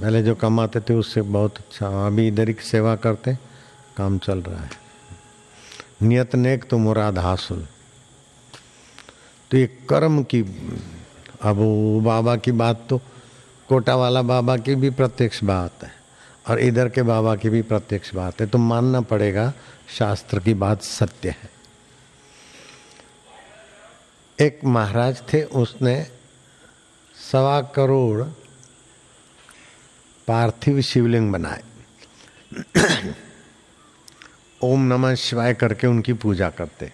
पहले जो कमाते थे, उससे बहुत अच्छा। अभी इधर की सेवा करते, काम चल रहा है। नियत नेक तो मुराद हासिल। तो ये कर्म की अब वो बाबा की बात तो कोटा वाला बाबा की भी प्रत्यक्ष बात है और इधर के बाबा की भी प्रत्यक्ष बात है तो मानना पड़ेगा शास्त्र की बात सत्य है। एक महाराज थे, उसने सवा करोड़ पार्थिव शिवलिंग बनाए। ओम नमः शिवाय करके उनकी पूजा करते।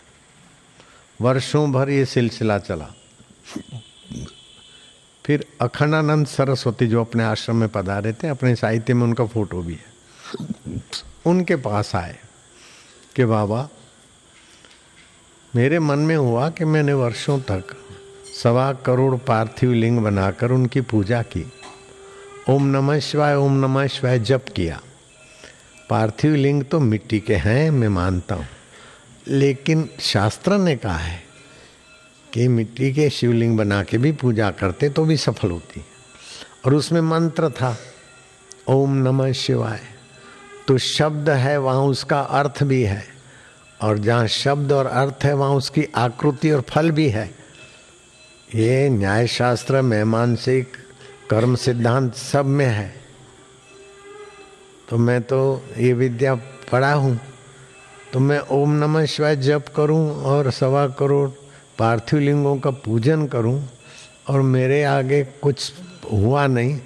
वर्षों भर ये सिलसिला चला। फिर अखंडानंद सरस्वती जो अपने आश्रम में पधारे थे, अपने साहित्य में उनका फ़ोटो भी है। उनके पास आए कि बाबा, मेरे मन में हुआ कि मैंने वर्षों तक सवा करोड़ पार्थिव लिंग बनाकर उनकी पूजा की। ओम नमः शिवाय, ओम नमः शिवाय जप किया। पार्थिव लिंग तो मिट्टी के हैं, मैं मानता हूँ। लेकिन शास्त्र ने कहा है कि मिट्टी के शिवलिंग बना के भी पूजा करते तो भी सफल होती। और उसमें मंत्र था, ओम नमः शिवाय। तो शब्द है, वहाँ उसका अर्थ भी है। और जहाँ शब्द और अर्थ है, वहाँ उसकी आकृति और फल भी है। ये न्याय शास्त्र में मानसिक कर्म सिद्धांत सब में है। तो मैं तो ये विद्या पढ़ा हूँ। तो मैं ओम नमः शिवाय जप करूँ और सवा करोड़ पार्थिव लिंगों का पूजन करूँ और मेरे आगे कुछ हुआ नहीं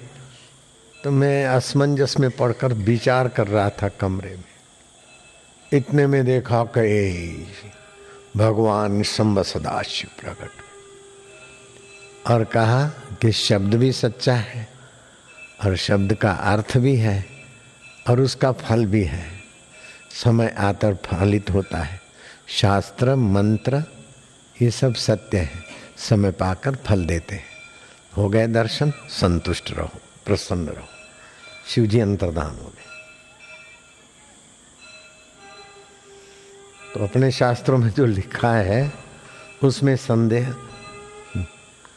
तो मैं असमंजस में पढ़कर विचार कर रहा था कमरे में। इतने में देखा कि भगवान शंभ सदाशिव प्रकट और कहा कि शब्द भी सच्चा है और शब्द का अर्थ भी है और उसका फल भी है। समय आतर फलित होता है। शास्त्र, मंत्र ये सब सत्य है। समय पाकर फल देते हैं। हो गए दर्शन, संतुष्ट रहो, प्रसन्न रहो। शिव जी अंतर्धान हो गए। तो अपने शास्त्रों में जो लिखा है, उसमें संदेह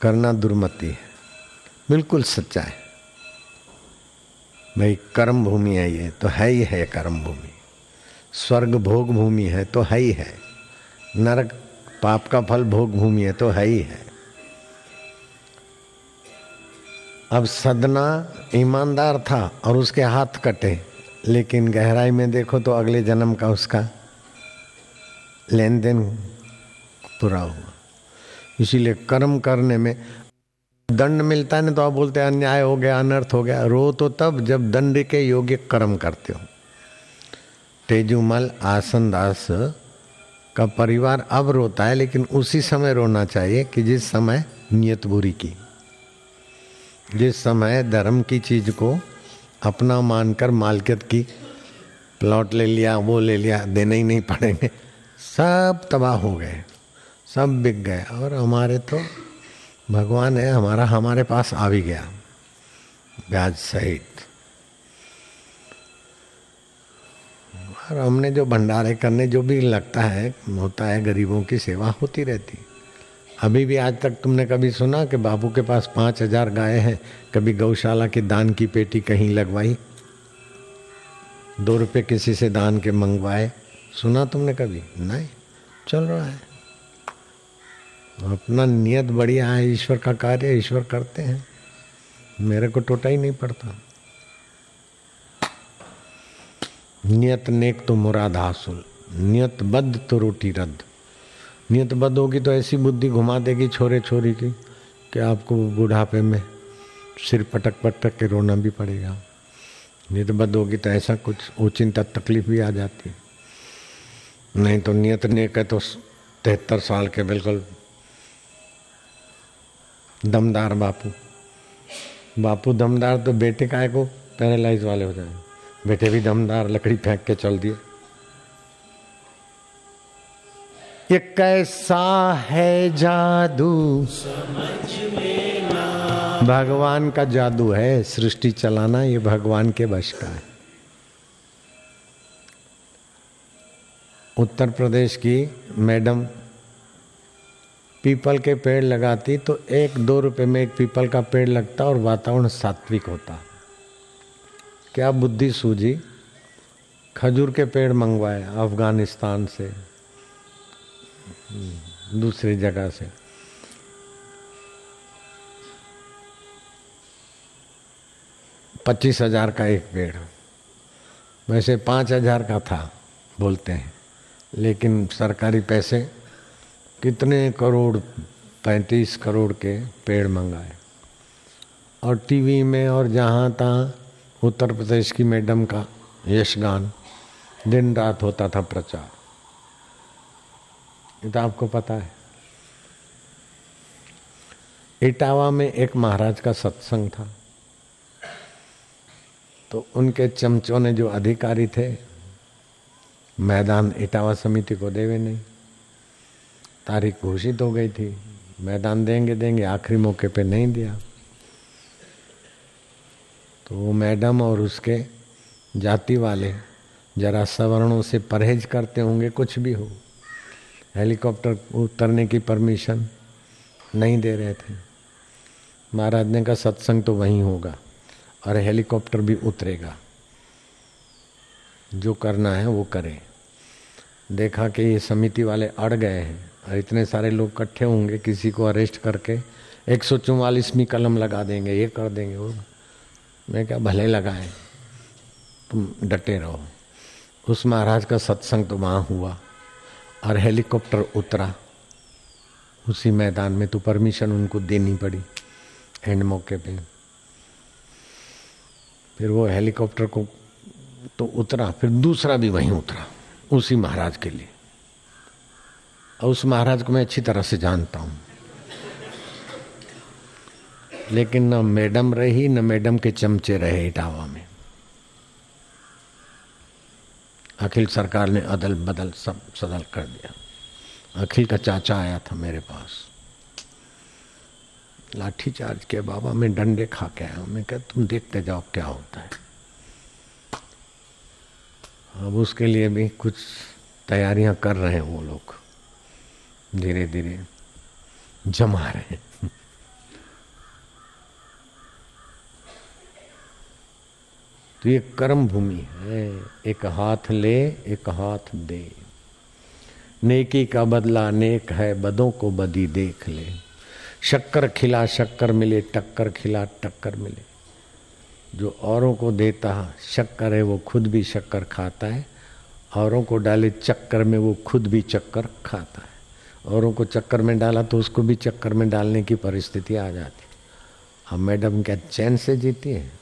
करना दुर्मति है। बिल्कुल सच्चा है। भाई, कर्म भूमि है ये तो है ही है कर्म भूमि। स्वर्ग भोग भूमि है तो है ही है। नरक पाप का फल भोग भूमि है तो है ही है। अब सदना ईमानदार था और उसके हाथ कटे, लेकिन गहराई में देखो तो अगले जन्म का उसका लेन देन पूरा हुआ। इसीलिए कर्म करने में दंड मिलता है ना तो आप बोलते हैं, अन्याय हो गया, अनर्थ हो गया, रो तो तब जब दंड के योग्य कर्म करते हो। तेजुमल आसन दास का परिवार अब रोता है, लेकिन उसी समय रोना चाहिए कि जिस समय नियत बुरी की। जिस समय धर्म की चीज़ को अपना मानकर मालकियत की प्लॉट ले लिया, वो ले लिया, देने ही नहीं पड़ेंगे। सब तबाह हो गए, सब बिक गए, और हमारे तो भगवान है, हमारा हमारे पास आ भी गया। ब्याज सहित। और हमने जो भंडारे करने, जो भी लगता है, होता है, गरीबों की सेवा होती रहती। अभी भी आज तक तुमने कभी सुना कि बाबू के पास पाँच हज़ार गाय हैं, कभी गौशाला के दान की पेटी कहीं लगवाई? दो रुपये किसी से दान के मंगवाए। सुना तुमने कभी? नहीं। चल रहा है। अपना नियत बढ़िया है, ईश्वर का कार्य ईश्वर करते हैं। मेरे को टोटा ही नहीं पड़ता। नियत नेक तो मुराद हासुल, नियत बद्ध तो रोटी रद्द। नियत बद्ध होगी तो ऐसी बुद्धि घुमा देगी छोरे छोरी की कि आपको बुढ़ापे में सिर पटक पटक के रोना भी पड़ेगा। नियत बद्ध होगी तो ऐसा कुछ ओचिंता तकलीफ़ भी आ जाती। नहीं तो नियत नेक है तो तिहत्तर साल के बिल्कुल दमदार बापू। बापू दमदार तो बेटे काय को पैरालाइज वाले हो जाए बेटे भी दमदार लकड़ी फेंक के चल दिए। ये कैसा है जादू? भगवान का जादू है सृष्टि चलाना, ये भगवान के वश का है। उत्तर प्रदेश की मैडम, पीपल के पेड़ लगाती तो एक दो रुपए में एक पीपल का पेड़ लगता और वातावरण सात्विक होता। क्या बुद्धि सूझी? खजूर के पेड़ मंगवाए अफ़गानिस्तान से, दूसरी जगह से। पच्चीस हज़ार का एक पेड़। वैसे पाँच हज़ार का था, बोलते हैं। लेकिन सरकारी पैसे कितने करोड़, पैंतीस करोड़ के पेड़ मंगाए। और टीवी में और जहाँ तहाँ उत्तर प्रदेश की मैडम का यशगान दिन रात होता था प्रचार। ये तो आपको पता है। इटावा में एक महाराज का सत्संग था। तो उनके चमचों ने जो अधिकारी थे, मैदान इटावा समिति को देवे नहीं। तारीख घोषित हो गई थी। मैदान देंगे देंगे, आखिरी मौके पे नहीं दिया। तो वो मैडम और उसके जाति वाले जरा सवर्णों से परहेज करते होंगे, कुछ भी हो। हेलीकॉप्टर उतरने की परमिशन नहीं दे रहे थे। महाराज ने कहा, सत्संग तो वहीं होगा और हेलीकॉप्टर भी उतरेगा। जो करना है वो करें। देखा कि ये समिति वाले अड़ गए हैं और इतने सारे लोग इकट्ठे होंगे, किसी को अरेस्ट करके एक सौ कलम लगा देंगे, ये कर देंगे, वो। मैं क्या भले लगाए तुम डटे रहो। उस महाराज का सत्संग तो वहाँ हुआ और हेलीकॉप्टर उतरा। उसी मैदान में तो परमिशन उनको देनी पड़ी एंड मौके पे। फिर वो हेलीकॉप्टर को तो उतरा, फिर दूसरा भी वहीं उतरा, उसी महाराज के लिए। और उस महाराज को मैं अच्छी तरह से जानता हूँ। लेकिन न मैडम रही, न मैडम के चमचे रहे इटावा में। अखिल सरकार ने अदल बदल सब सदल कर दिया। अखिल का चाचा आया था मेरे पास। लाठी चार्ज के बाबा, मैं डंडे खा के आया हूँ। मैं कह, तुम देखते जाओ क्या होता है। अब उसके लिए भी कुछ तैयारियाँ कर रहे हैं वो लोग। धीरे धीरे जमा रहे हैं। तो ये कर्म भूमि है। एक हाथ ले, एक हाथ दे। नेकी का बदला नेक है, बदों को बदी देख ले। शक्कर खिला, शक्कर मिले, टक्कर खिला, टक्कर मिले। जो औरों को देता शक्कर है, वो खुद भी शक्कर खाता है। औरों को डाले चक्कर में, वो खुद भी चक्कर खाता है। औरों को चक्कर में डाला तो उसको भी चक्कर में डालने की परिस्थिति आ जाती। अब मैडम क्या चैन से जीती है?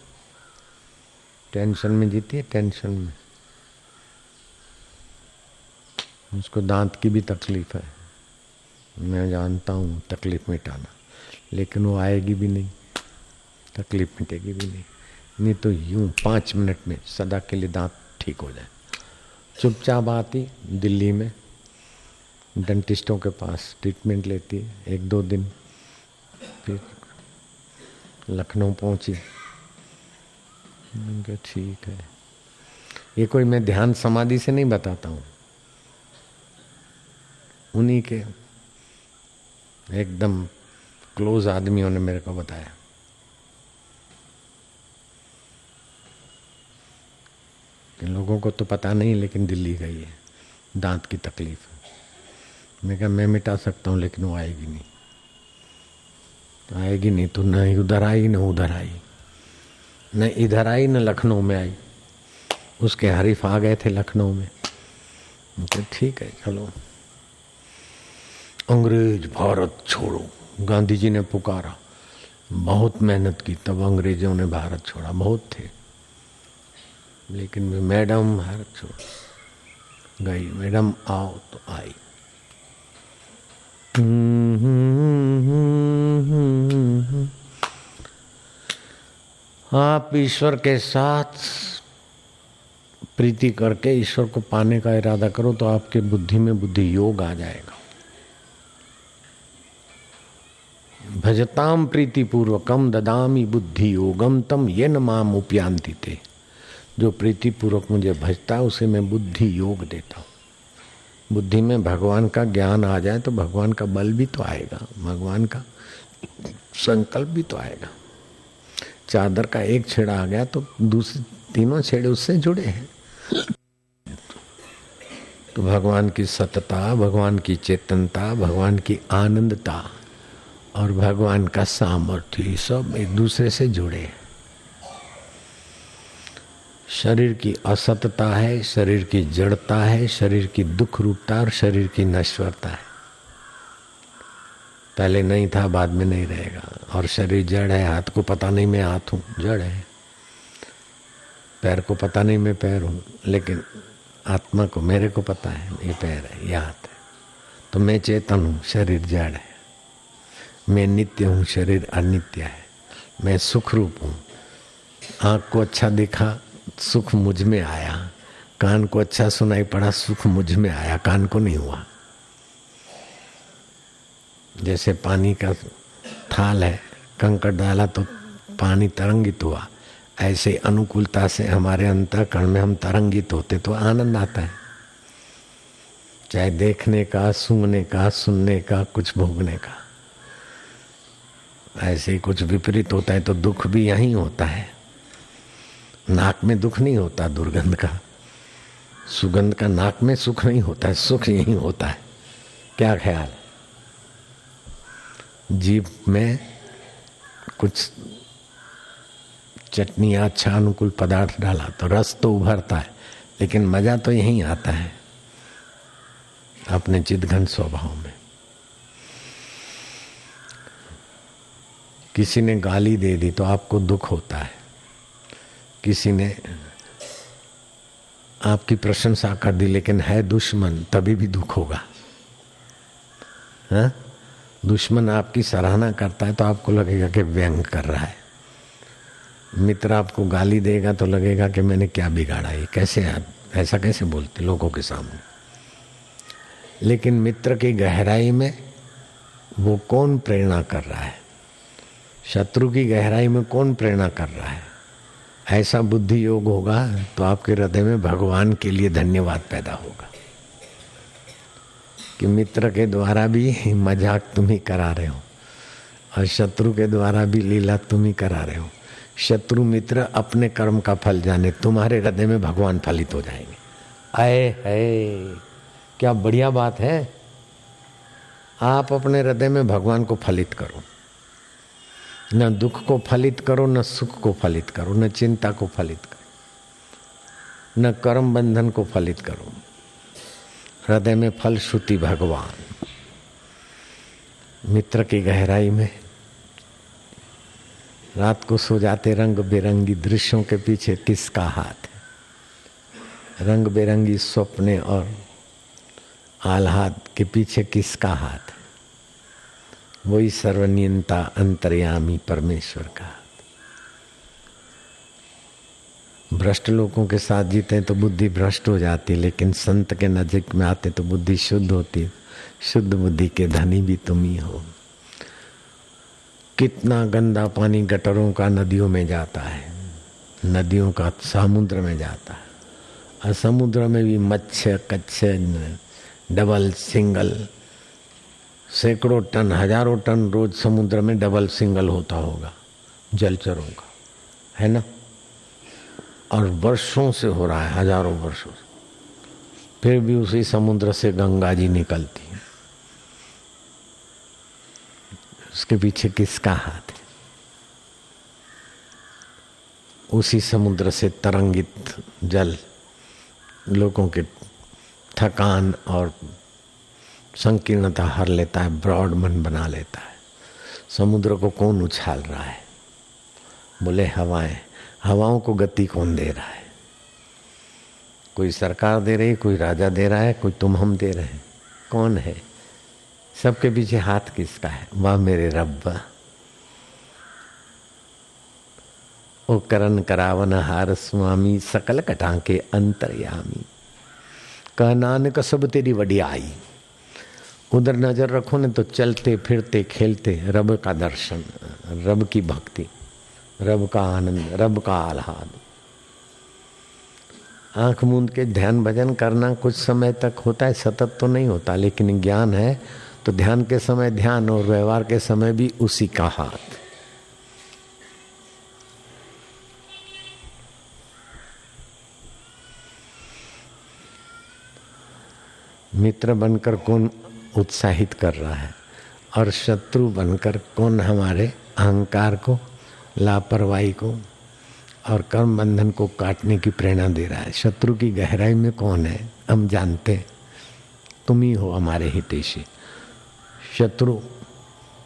टेंशन में जीती है, टेंशन में। उसको दांत की भी तकलीफ़ है। मैं जानता हूँ, तकलीफ़ मिटाना। लेकिन वो आएगी भी नहीं, तकलीफ़ मिटेगी भी नहीं। नहीं तो यूँ पाँच मिनट में सदा के लिए दांत ठीक हो जाए। चुपचाप आती, दिल्ली में, डेंटिस्टों के पास ट्रीटमेंट लेती एक दो दिन। फिर लखनऊ पहुँची। ठीक है। ये कोई मैं ध्यान समाधि से नहीं बताता हूँ। उन्हीं के एकदम क्लोज आदमियों ने मेरे को बताया। कि लोगों को तो पता नहीं, लेकिन दिल्ली गई है। दांत की तकलीफ़। मैं क्या मैं मिटा सकता हूँ, लेकिन वो आएगी नहीं। तो आएगी नहीं तो न उधर आई, न उधर आई। न इधर आई, न लखनऊ में आई। उसके हरीफ आ गए थे लखनऊ में। ठीक है, चलो। अंग्रेज़ भारत छोड़ो। गांधी जी ने पुकारा। बहुत मेहनत की, तब अंग्रेज़ों ने भारत छोड़ा। बहुत थे। लेकिन मैडम, भारत छोड़। गई, मैडम, आओ तो आई। आप ईश्वर के साथ प्रीति करके ईश्वर को पाने का इरादा करो तो आपके बुद्धि में बुद्धि योग आ जाएगा। भजताम प्रीति पूर्वकम ददामी बुद्धि योगम तम ये न माम उपयांति थे जो प्रीति पूर्वक मुझे भजता है उसे मैं बुद्धि योग देता हूँ। बुद्धि में भगवान का ज्ञान आ जाए तो भगवान का बल भी तो आएगा, भगवान का संकल्प भी तो आएगा। चादर का एक छेड़ा आ गया तो दूसरे, तीनों छेड़े उससे जुड़े हैं। तो भगवान की सतता, भगवान की चेतनता, भगवान की आनंदता और भगवान का सामर्थ्य सब एक दूसरे से जुड़े हैं। शरीर की असतता है, शरीर की जड़ता है, शरीर की दुख रूपता और शरीर की नश्वरता है। पहले नहीं था, बाद में नहीं रहेगा। और शरीर जड़ है, हाथ को पता नहीं मैं हाथ हूँ, जड़ है। पैर को पता नहीं मैं पैर हूँ, लेकिन आत्मा को, मेरे को पता है, ये पैर है, ये हाथ है। तो मैं चेतन हूँ, शरीर जड़ है। मैं नित्य हूँ, शरीर अनित्य है। मैं सुख रूप हूँ। आँख को अच्छा दिखा, सुख मुझमें आया। कान को अच्छा सुनाई पड़ा, सुख मुझमें आया। कान को नहीं हुआ। जैसे पानी का थाल है, कंकड़ डाला तो पानी तरंगित हुआ। ऐसे अनुकूलता से हमारे अंतकरण में हम तरंगित होते तो आनंद आता है। चाहे देखने का सूंघने का, सुनने का, कुछ भोगने का। ऐसे ही कुछ विपरीत होता है तो दुख भी यहीं होता है। नाक में दुख नहीं होता दुर्गंध का। सुगंध का नाक में सुख नहीं होता है, सुख यही होता है। क्या ख्याल? जीप में कुछ चटनी या अच्छा अनुकूल पदार्थ डाला तो रस तो उभरता है, लेकिन मज़ा तो यही आता है अपने चिदघन स्वभाव में। किसी ने गाली दे दी तो आपको दुख होता है। किसी ने आपकी प्रशंसा कर दी लेकिन है दुश्मन, तभी भी दुख होगा। हा? दुश्मन आपकी सराहना करता है तो आपको लगेगा कि व्यंग कर रहा है। मित्र आपको गाली देगा तो लगेगा कि मैंने क्या बिगाड़ा ये कैसे आप, ऐसा कैसे बोलते लोगों के सामने? लेकिन मित्र की गहराई में वो कौन प्रेरणा कर रहा है? शत्रु की गहराई में कौन प्रेरणा कर रहा है? ऐसा बुद्धि योग होगा तो आपके हृदय में भगवान के लिए धन्यवाद पैदा होगा। कि मित्र के द्वारा भी मज़ाक तुम ही करा रहे हो और शत्रु के द्वारा भी लीला तुम ही करा रहे हो। शत्रु मित्र अपने कर्म का फल जाने, तुम्हारे हृदय में भगवान फलित हो जाएँगे। आए है क्या बढ़िया बात है। आप अपने हृदय में भगवान को फलित करो। न दुख को फलित करो, न सुख को फलित करो, न चिंता को फलित करो, न कर्म बंधन को फलित करो। हृदय में फल श्रुति भगवान। मित्र की गहराई में रात को सो जाते रंग बिरंगी दृश्यों के पीछे किसका हाथ है। रंग बिरंगी स्वप्ने और आह्लाद के पीछे किसका हाथ है? वही सर्वनियंता अंतर्यामी परमेश्वर का। भ्रष्ट लोगों के साथ जीते हैं तो बुद्धि भ्रष्ट हो जाती है, लेकिन संत के नजीक में आते तो बुद्धि शुद्ध होती है। शुद्ध बुद्धि के धनी भी तुम ही हो। कितना गंदा पानी गटरों का नदियों में जाता है, नदियों का समुद्र में जाता है। और समुद्र में भी मच्छ कच्छ डबल सिंगल, सैकड़ों टन, हज़ारों टन रोज समुद्र में डबल सिंगल होता होगा, जलचरों का। है ना? और वर्षों से हो रहा है, हज़ारों वर्षों से। फिर भी उसी समुद्र से गंगा जी निकलती है। उसके पीछे किसका हाथ है? उसी समुद्र से तरंगित जल, लोगों के थकान और संकीर्णता हर लेता है, ब्रॉड मन बना लेता है। समुद्र को कौन उछाल रहा है? बोले, हवाएँ। हवाओं को गति कौन दे रहा है? कोई सरकार दे रही, कोई राजा दे रहा है, कोई तुम हम दे रहे हैं। कौन है? सबके पीछे हाथ किसका है? वाह मेरे रब ओ करण करावन हार स्वामी, सकल कटाके अंतर्यामी। कह, नानक, सब तेरी वडियाई। उधर नज़र रखो ने तो चलते, फिरते, खेलते, रब का दर्शन, रब की भक्ति। रब का आनंद, रब का आह्लाद। आँख मूंद के ध्यान भजन करना कुछ समय तक होता है, सतत तो नहीं होता, लेकिन ज्ञान है तो ध्यान के समय ध्यान और व्यवहार के समय भी उसी का हाथ। मित्र बनकर कौन उत्साहित कर रहा है? और शत्रु बनकर कौन हमारे अहंकार को लापरवाही को और कर्म बंधन को काटने की प्रेरणा दे रहा है। शत्रु की गहराई में कौन है? हम जानते हैं। तुम ही हो हमारे हितेशी। शत्रु,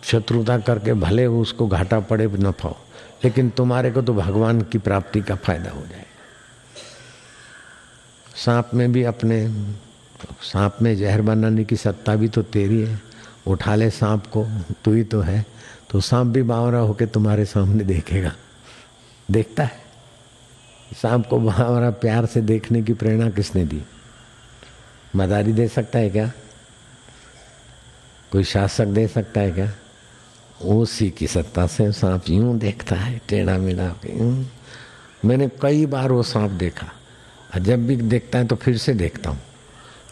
शत्रुता करके भले हो उसको घाटा पड़े न पाओ, लेकिन तुम्हारे को तो भगवान की प्राप्ति का फ़ायदा हो जाएगा सांप में भी अपने, सांप में जहर बनाने की सत्ता भी तो तेरी है। उठा ले सांप को, तू ही तो है। तो सांप भी बावरा होके तुम्हारे सामने देखेगा। देखता है। सांप को बावरा प्यार से देखने की प्रेरणा किसने दी? मदारी दे सकता है क्या? कोई शासक दे सकता है क्या? उसी की सत्ता से सांप यूँ देखता है, टेढ़ा मेढ़ा मैंने कई बार वो सांप देखा। और जब भी देखता है तो फिर से देखता हूँ।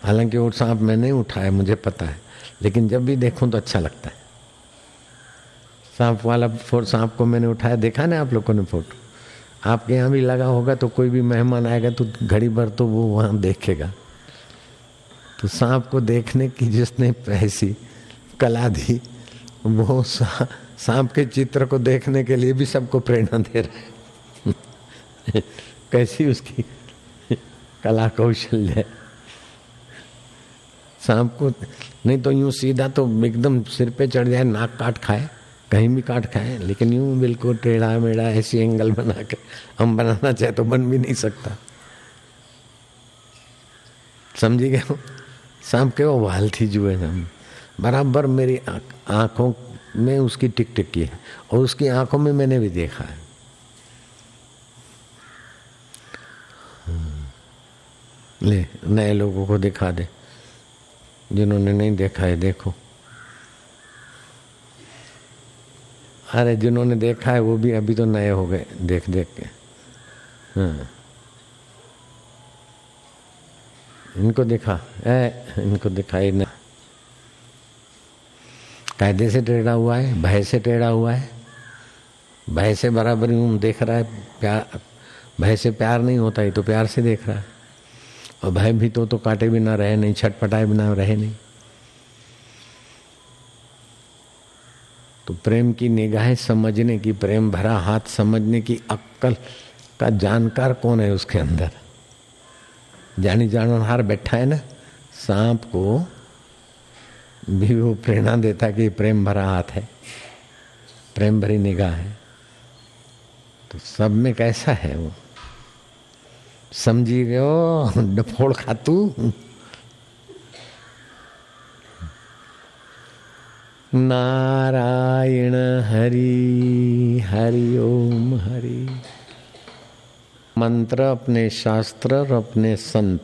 हालाँकि वो सांप मैं नहीं उठाया, मुझे पता है। लेकिन जब भी देखूँ तो अच्छा लगता है। सांप वाला फोट सांप को मैंने उठाया, देखा ना आप लोगों ने फ़ोटो? आपके यहाँ भी लगा होगा तो कोई भी मेहमान आएगा तो घड़ी भर तो वो वहाँ देखेगा। तो सांप को देखने की जिसने ऐसी कला दी, वो सांप के चित्र को देखने के लिए भी सबको प्रेरणा दे रहे कैसी उसकी कला कौशल्य है। सांप को नहीं तो यूँ सीधा तो एकदम सिर पे चढ़ जाए, नाक काट खाए। कहीं भी काट खाए, लेकिन यूँ बिल्कुल टेढ़ा मेढ़ा ऐसी एंगल बना के हम बनाना चाहे तो बन भी नहीं सकता। समझी गए सांप के वो वाल थी जुए हम बराबर मेरी आँखों में उसकी टिक टिक है, और उसकी आँखों में मैंने भी देखा है। ले, नए लोगों को दिखा दे। जिन्होंने नहीं देखा है, देखो। अरे जिन्होंने देखा है वो भी अभी तो नए हो गए देख देख के। हाँ। इनको देखा। ए इनको दिखाई न। कायदे से टेढ़ा हुआ है भय से टेढ़ा हुआ है। भय से बराबर यूँ देख रहा है प्यार भय से प्यार नहीं होता है तो प्यार से देख रहा है। और भय भी तो, तो काटे बिना रहे नहीं छटपटाए बिना रहे नहीं। तो प्रेम की निगाहें समझने की, प्रेम भरा हाथ समझने की अक्कल का जानकार कौन है उसके अंदर? जानी जानहार बैठा है ना? सांप को भी वो प्रेरणा देता कि प्रेम भरा हाथ है, प्रेम भरी निगाह है। तो सब में कैसा है वो? समझी गयो डफोड़ खातू नारायण हरि हरि ओम हरि। मंत्र अपने शास्त्र और अपने संत।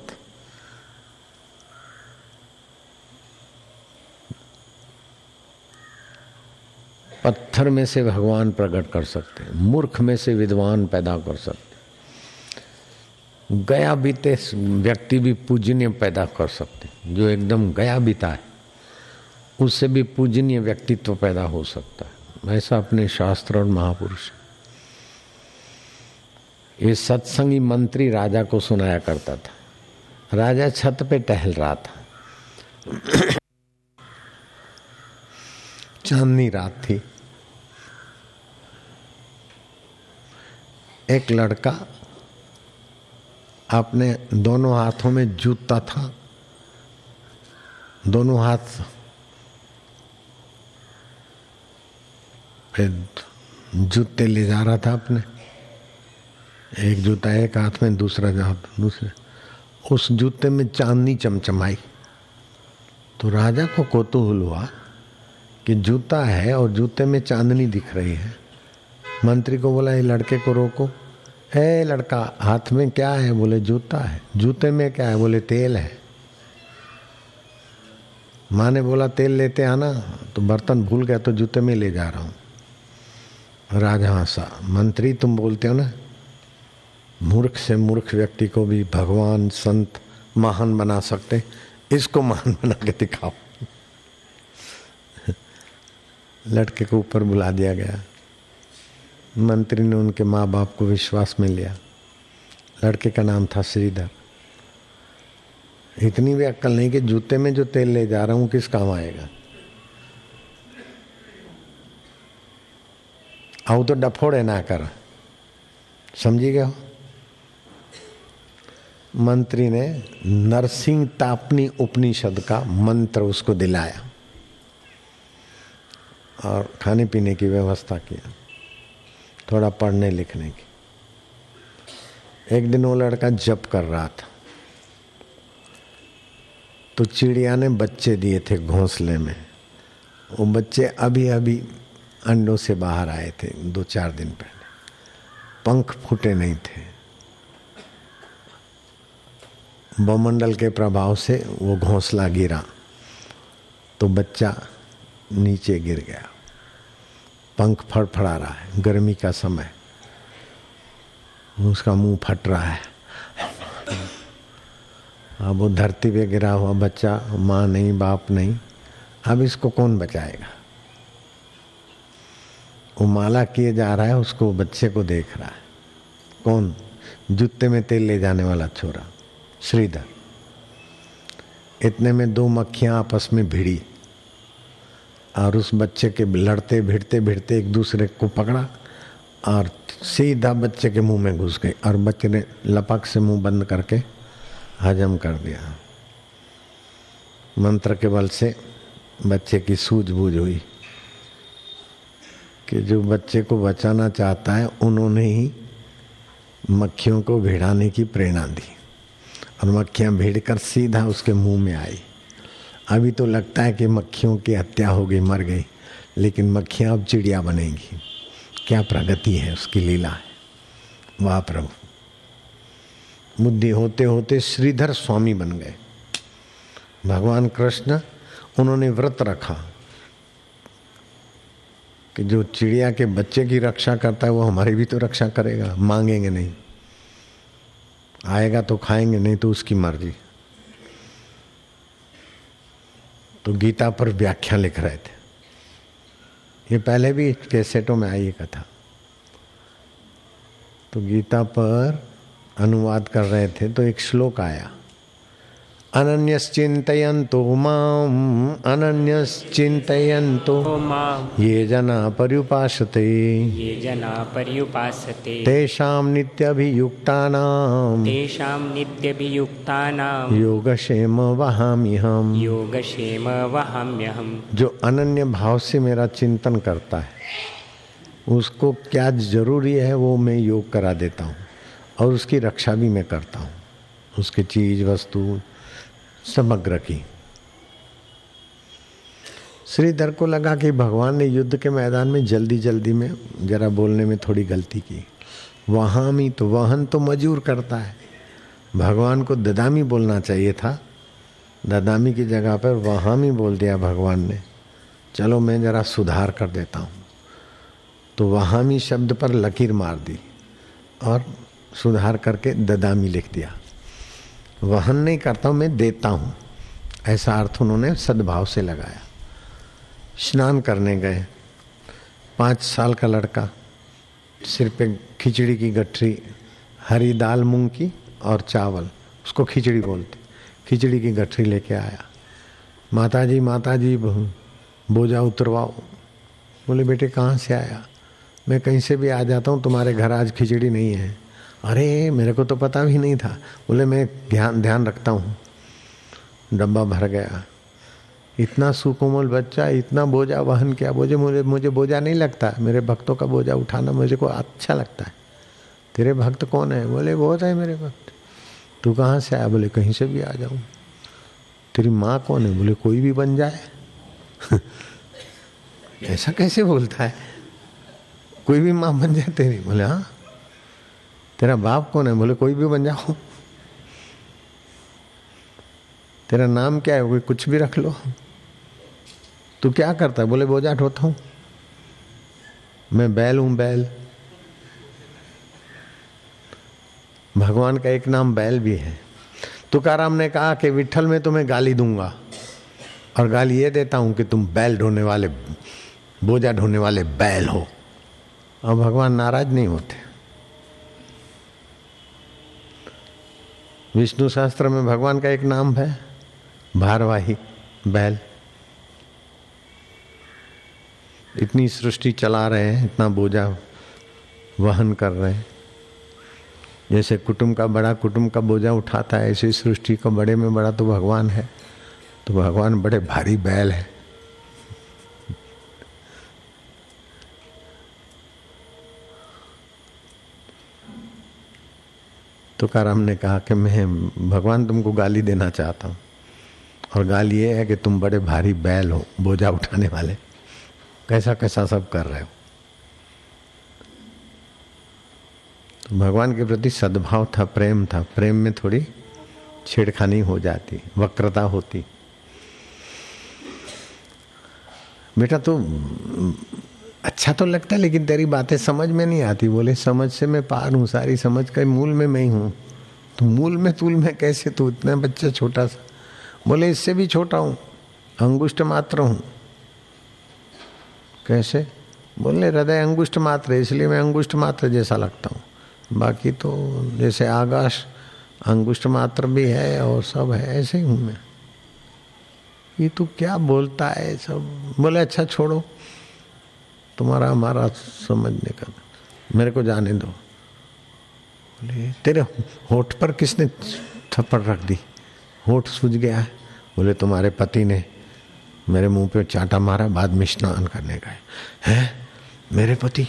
पत्थर में से भगवान प्रकट कर सकते हैं, मूर्ख में से विद्वान पैदा कर सकते गया बीते व्यक्ति भी पूजनीय पैदा कर सकते जो एकदम गया बीता है। उससे भी पूजनीय व्यक्तित्व पैदा हो सकता है। ऐसा अपने शास्त्र और महापुरुष। ये सत्संगी मंत्री राजा को सुनाया करता था। राजा छत पे टहल रहा था। चांदनी रात थी। एक लड़का अपने दोनों हाथों में जूता था। दोनों हाथ फिर जूते ले जा रहा था अपने। एक जूता एक हाथ में, दूसरा हाथ दूसरे। उस जूते में चांदनी चमचमाई। तो राजा को कोतूहल हुआ कि जूता है और जूते में चांदनी दिख रही है। मंत्री को बोला, ये लड़के को रोको। ए लड़का, हाथ में क्या है? बोले, जूता है। जूते में क्या है? बोले, तेल है। माँ ने बोला, तेल लेते आना तो बर्तन भूल गया तो जूते में ले जा रहा हूँ। राजा हंसा मंत्री तुम बोलते हो ना? मूर्ख से मूर्ख व्यक्ति को भी भगवान, संत, महान बना सकते इसको महान बना के दिखाओ। लड़के को ऊपर बुला दिया गया। मंत्री ने उनके माँ बाप को विश्वास में लिया। लड़के का नाम था श्रीधर। इतनी भी अक्ल नहीं कि जूते में जो तेल ले जा रहा हूँ किस काम आएगा? આવું તો ડફોડે ના કર समझी गए मंत्री ने नरसिंह तापनी उपनिषद का मंत्र उसको दिलाया और खाने पीने की व्यवस्था किया थोड़ा पढ़ने लिखने की एक दिन वो लड़का जप कर रहा था तो चिड़िया ने बच्चे दिए थे घोंसले में वो बच्चे अभी अभी अंडों से बाहर आए थे, दो चार दिन पहले। पंख फूटे नहीं थे। बमंडल के प्रभाव से वो घोंसला गिरा तो बच्चा नीचे गिर गया। पंख फड़फड़ा रहा है, गर्मी का समय। उसका मुँह फट रहा है। अब वो धरती पे गिरा हुआ बच्चा, माँ नहीं, बाप नहीं, अब इसको कौन बचाएगा? वो माला किए जा रहा है, उसको बच्चे को देख रहा है। कौन? जूते में तेल ले जाने वाला छोरा, श्रीधर। इतने में दो मक्खियाँ आपस में भिड़ी और उस बच्चे के लड़ते भिड़ते भिड़ते एक दूसरे को पकड़ा और सीधा बच्चे के मुँह में घुस गई और बच्चे ने लपक से मुँह बंद करके हजम कर दिया। मंत्र के बल से बच्चे की सूझबूझ हुई। कि जो बच्चे को बचाना चाहता है, उन्होंने ही मक्खियों को भिड़ाने की प्रेरणा दी। और मक्खियाँ भीड़ कर सीधा उसके मुँह में आई। अभी तो लगता है कि मक्खियों की हत्या हो गई, मर गई, लेकिन मक्खियाँ अब चिड़िया बनेंगी। क्या प्रगति है उसकी लीला है। वाह प्रभु। बुद्धि होते होते श्रीधर स्वामी बन गए। भगवान कृष्ण, उन्होंने व्रत रखा। कि जो चिड़िया के बच्चे की रक्षा करता है, वो हमारी भी तो रक्षा करेगा मांगेंगे नहीं। आएगा तो खाएँगे, नहीं तो उसकी मर्ज़ी। तो गीता पर व्याख्या लिख रहे थे। ये पहले भी कैसेटों में आई कथा। तो गीता पर अनुवाद कर रहे थे तो एक श्लोक आया। अनन्यश्चिन्तयन्तु माम् अनन्यश्चिन्तयन्तु। ये जना पर्युपासते। ये जना पर्युपासते। तेषां नित्यभियुक्तानां तेषां नित्यभियुक्तानां योगक्षेम वहाम्यहम्। योगक्षेम वहाम्यहम्। जो अनन्य भाव से मेरा चिंतन करता है उसको क्या ज़रूरी है वो मैं योग करा देता हूँ और उसकी रक्षा भी मैं करता हूँ। उसकी चीज़ वस्तु समग्र की। श्रीधर को लगा कि भगवान ने युद्ध के मैदान में जल्दी जल्दी में जरा बोलने में थोड़ी गलती की। वहाँ तो वाहन तो मजूर करता है। भगवान को ददामी बोलना चाहिए था। ददामी की जगह पर वहाँ में बोल दिया भगवान ने। चलो मैं जरा सुधार कर देता हूँ। तो वहाँ में शब्द पर लकीर मार दी और सुधार करके ददामी लिख दिया। वहन नहीं करता हूँ, मैं देता हूँ। ऐसा अर्थ उन्होंने सद्भाव से लगाया। स्नान करने गए। पाँच साल का लड़का, सिर पे खिचड़ी की गठरी, हरी दाल मूंग की और चावल, उसको खिचड़ी बोलते। खिचड़ी की गठरी लेके आया। माता जी माता जी बोझा उतरवाओ। बोले, बेटे, कहाँ से आया? मैं कहीं से भी आ जाता हूँ, तुम्हारे घर आज खिचड़ी नहीं है। अरे, मेरे को तो पता भी नहीं था। बोले, मैं ध्यान ध्यान रखता हूँ। डब्बा भर गया। इतना सुकोमल बच्चा, इतना बोझा वहन किया, बोझे, मुझे मुझे बोझा नहीं लगता। मेरे भक्तों का बोझा उठाना मुझे को अच्छा लगता है। तेरे भक्त कौन है? बोले बहुत है मेरे भक्त। तू कहाँ से आया? बोले, कहीं से भी आ जाऊँ। तेरी माँ कौन है? बोले, कोई भी बन जाए। ऐसा कैसे बोलता है? कोई भी माँ बन जाए तेरी। बोले हाँ। तेरा बाप कौन है? बोले, कोई भी बन जाओ। तेरा नाम क्या है? कोई कुछ भी रख लो। तू क्या करता है? बोले, बोझा ढोता हूँ। मैं बैल हूँ, बैल। भगवान का एक नाम बैल भी है। तुकाराम ने कहा कि विठल में तुम्हें गाली दूँगा। और गाली ये देता हूँ कि तुम बैल ढोने वाले, बोझा ढोने वाले बैल हो। और भगवान नाराज़ नहीं होते। विष्णु शास्त्र में भगवान का एक नाम है, भारवाही, बैल। इतनी सृष्टि चला रहे हैं, इतना बोझा वहन कर रहे हैं। जैसे कुटुंब का बड़ा कुटुंब का बोझा उठाता है, ऐसे सृष्टि का बड़े में बड़ा तो भगवान है। तो भगवान बड़े भारी बैल है। तो काराम ने कहा कि मैं, भगवान तुमको गाली देना चाहता हूँ। और गाली ये है कि तुम बड़े भारी बैल हो, बोझा उठाने वाले। कैसा कैसा सब कर रहे हो। तो भगवान के प्रति सद्भाव था, प्रेम था। प्रेम में थोड़ी छेड़खानी हो जाती, वक्रता होती। बेटा तो अच्छा तो लगता है, लेकिन तेरी बातें समझ में नहीं आती। बोले, समझ से मैं पार हूँ, सारी समझ कर मूल में मैं ही हूँ। तो मूल में, तूल में कैसे तू इतना बच्चा छोटा सा? बोले, इससे भी छोटा हूँ, अंगुष्ट मात्र हूँ। कैसे? बोले, हृदय अंगुष्ट मात्र है, इसलिए मैं अंगुष्ट मात्र जैसा लगता हूँ। बाकी तो जैसे आकाश अंगुष्ट मात्र भी है और सब है, ऐसे ही हूँ मैं। ये तू क्या बोलता है सब? बोले अच्छा छोड़ो। तुम्हारा हमारा समझने का। मेरे को जाने दो। बोले, तेरे होठ पर किसने थप्पड़ रख दी? होठ सूझ गया। है बोले, तुम्हारे पति ने मेरे मुँह पे चाटा मारा, बाद में स्नान करने गए। हैं? मेरे पति?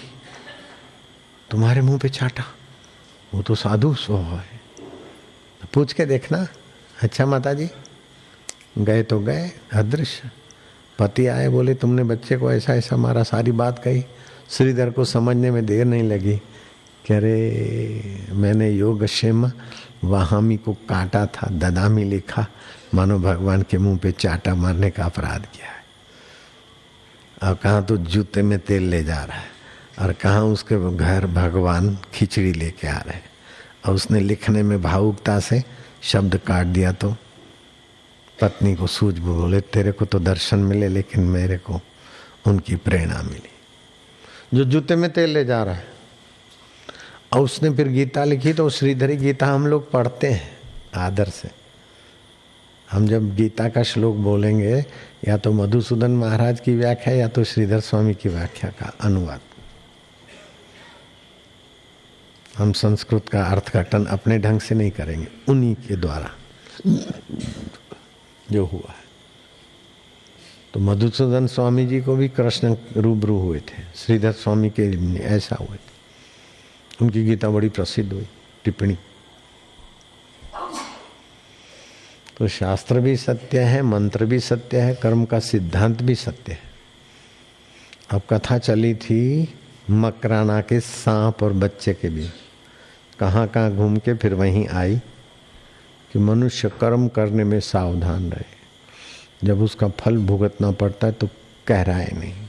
तुम्हारे मुँह पे चाटा? वो तो साधु स्वभाव है। पूछ के देखना। अच्छा माता जी गए तो गए, अदृश्य। पति आए, बोले, तुमने बच्चे को ऐसा ऐसा मारा, सारी बात कही। श्रीधर को समझने में देर नहीं लगी। कह रहे मैंने योग क्षेम वहामी को काटा था, ददामी लिखा। मानो भगवान के मुँह पे चाटा मारने का अपराध किया है। और कहाँ तो जूते में तेल ले जा रहा है। और कहाँ उसके घर भगवान खिचड़ी लेके आ रहे हैं। और उसने लिखने में भावुकता से शब्द काट दिया तो पत्नी को सूझ बोले तेरे को तो दर्शन मिले, लेकिन मेरे को उनकी प्रेरणा मिली। जो जूते में तेल ले जा रहा है, और उसने फिर गीता लिखी तो श्रीधरी गीता हम लोग पढ़ते हैं, आदर से। हम जब गीता का श्लोक बोलेंगे, या तो मधुसूदन महाराज की व्याख्या, या तो श्रीधर स्वामी की व्याख्या का अनुवाद। हम संस्कृत का अर्थघटन अपने ढंग से नहीं करेंगे, उन्हीं के द्वारा। जो हुआ तो मधुसूदन स्वामी जी को भी कृष्ण रूबरू हुए थे। श्रीधर स्वामी के ऐसा हुए थे। उनकी गीता बड़ी प्रसिद्ध हुई, टिप्पणी। तो शास्त्र भी सत्य है, मंत्र भी सत्य है, कर्म का सिद्धांत भी सत्य है। अब कथा चली थी मकराना के सांप और बच्चे के बीच। कहाँ कहाँ घूम के फिर वहीं आई कि मनुष्य कर्म करने में सावधान रहे। जब उसका फल भुगतना पड़ता है तो कह रहा है नहीं।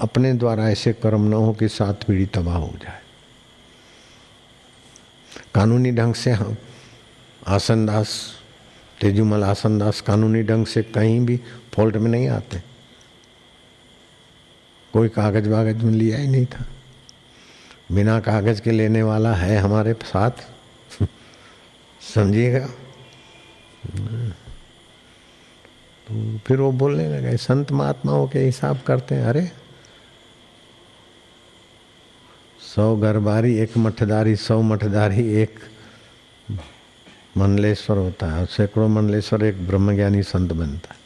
अपने द्वारा ऐसे कर्म न हो कि सात पीढ़ी तबाह हो जाए। कानूनी ढंग से हम आसनदास, तेजुमल आसनदास कानूनी ढंग से कहीं भी फॉल्ट में नहीं आते। कोई कागज़ वागज में लिया ही नहीं था। बिना कागज़ के लेने वाला है हमारे साथ। समझिएगा। तो फिर वो बोलने लगे संत महात्माओं के हिसाब करते हैं। अरे, सौ गरबारी एक मठदारी, सौ मठदारी, एक मंडलेश्वर होता है। सैकड़ों मंडलेश्वर एक ब्रह्मज्ञानी संत बनता है।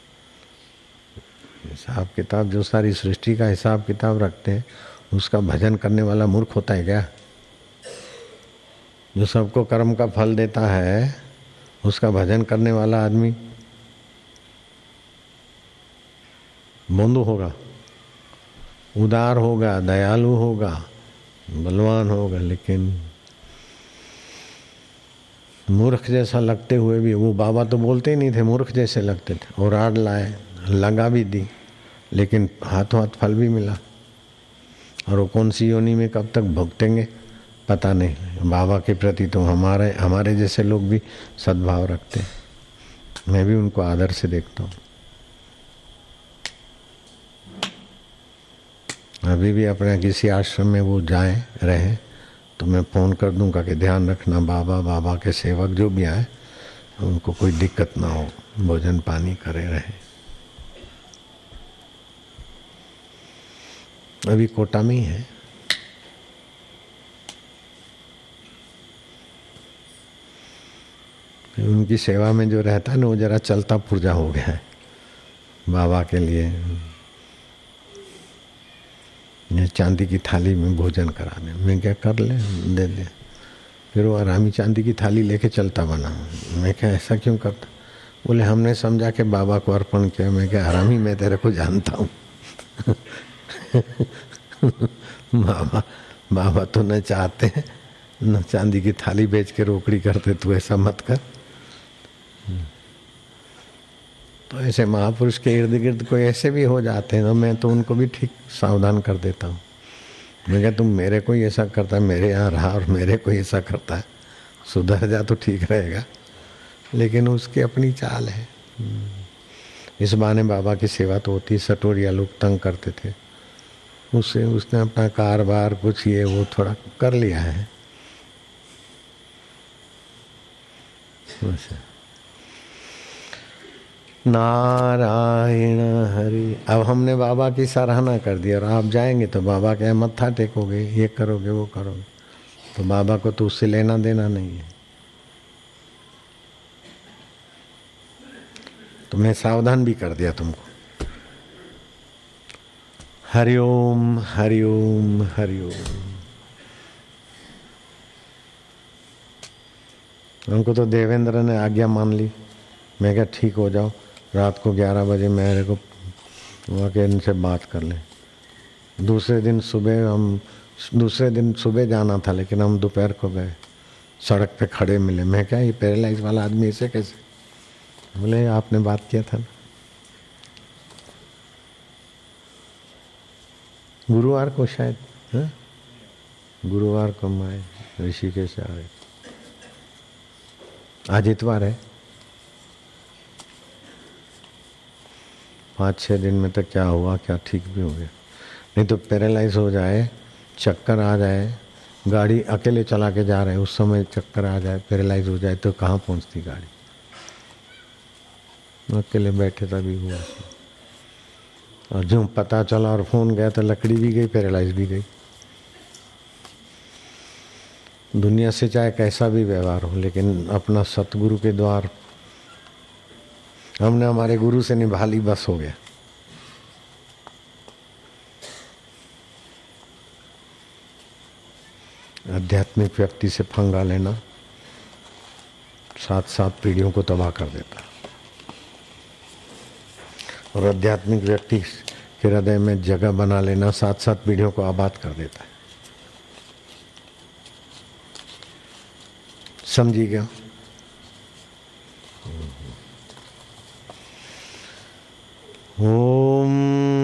हिसाब किताब, जो सारी सृष्टि का हिसाब किताब रखते हैं, उसका भजन करने वाला मूर्ख होता है क्या? जो सबको कर्म का फल देता है, उसका भजन करने वाला आदमी बोंदू होगा, उदार होगा, दयालु होगा, बलवान होगा, लेकिन मूर्ख जैसा लगते हुए भी, वो बाबा तो बोलते ही नहीं थे, मूर्ख जैसे लगते थे, और आड़ लाए, लगा भी दी, लेकिन हाथों हाथ फल भी मिला। और वो कौन सी योनि में कब तक भुगतेंगे? पता नहीं। बाबा के प्रति तो हमारे हमारे जैसे लोग भी सद्भाव रखते हैं। मैं भी उनको आदर से देखता हूँ। अभी भी अपने किसी आश्रम में वो जाए, रहे तो मैं फ़ोन कर दूँगा कि ध्यान रखना बाबा बाबा के सेवक जो भी आए, उनको कोई दिक्कत ना हो, भोजन पानी करे, रहे। अभी कोटा में ही है। उनकी सेवा में जो रहता है ना, वो जरा चलता पुर्जा हो गया है। बाबा के लिए। चांदी की थाली में भोजन करा दे मैं क्या कर ले? दे दे। फिर वो आरामी चांदी की थाली लेके चलता बना। मैं क्या ऐसा क्यों करता? बोले, हमने समझा कि बाबा को अर्पण किया। मैं क्या आरामी? मैं तेरे को जानता हूँ। बाबा बाबा तो न चाहते न चांदी की थाली बेच के रोकड़ी करते, तू ऐसा मत कर। तो ऐसे महापुरुष के इर्द गिर्द कोई ऐसे भी हो जाते हैं तो मैं तो उनको भी ठीक सावधान कर देता हूँ। मैं क्या तुम मेरे को ऐसा करता है, मेरे यहाँ रहा और मेरे को ऐसा करता है। सुधर जा तो ठीक रहेगा। लेकिन उसकी अपनी चाल है। इस बहाने बाबा की सेवा तो होती सटोरिया लोग तंग करते थे। उससे उसने अपना कारोबार, कुछ ये, वो थोड़ा कर लिया है। अच्छा। नारायण हरि। अब हमने बाबा की सराहना कर दी और आप जाएँगे तो बाबा के मत्था टेकोगे, ये करोगे, वो करोगे। तो बाबा को तो उससे लेना देना नहीं है। तो मैं सावधान भी कर दिया तुमको। हरिओम हरिओम हरिओम उनको तो देवेंद्र ने आज्ञा मान ली। मैं क्या ठीक हो जाओ। रात को ग्यारह बजे मेरे को के इनसे बात कर लें। दूसरे दिन सुबह हम, दूसरे दिन सुबह जाना था, लेकिन हम दोपहर को गए। सड़क पे खड़े मिले। मैं क्या, ये पैरालाइज वाला आदमी ऐसे कैसे? बोले, आपने बात किया था ना। गुरुवार को शायद, है? हाँ? गुरुवार को हम आए ऋषिकेश आए आज इतवार है। पाँच छः दिन में तो क्या हुआ, क्या ठीक भी हो गया। नहीं तो पैरालाइज हो जाए, चक्कर आ जाए, गाड़ी अकेले चला के जा रहे, उस समय चक्कर आ जाए पैरालाइज हो जाए तो कहाँ पहुँचती गाड़ी? अकेले बैठे तभी हुआ। और जो पता चला और फ़ोन गया तो लकड़ी भी गई पैरालाइज भी गई। दुनिया से चाहे कैसा भी व्यवहार हो, लेकिन अपना सतगुरु के द्वार हमने हमारे गुरु से निभा ली बस हो गया। आध्यात्मिक व्यक्ति से फंगा लेना सात सात पीढ़ियों को तबाह कर देता। और आध्यात्मिक व्यक्ति के हृदय में जगह बना लेना साथ साथ पीढ़ियों को आबाद कर देता है। समझी गया? ॐ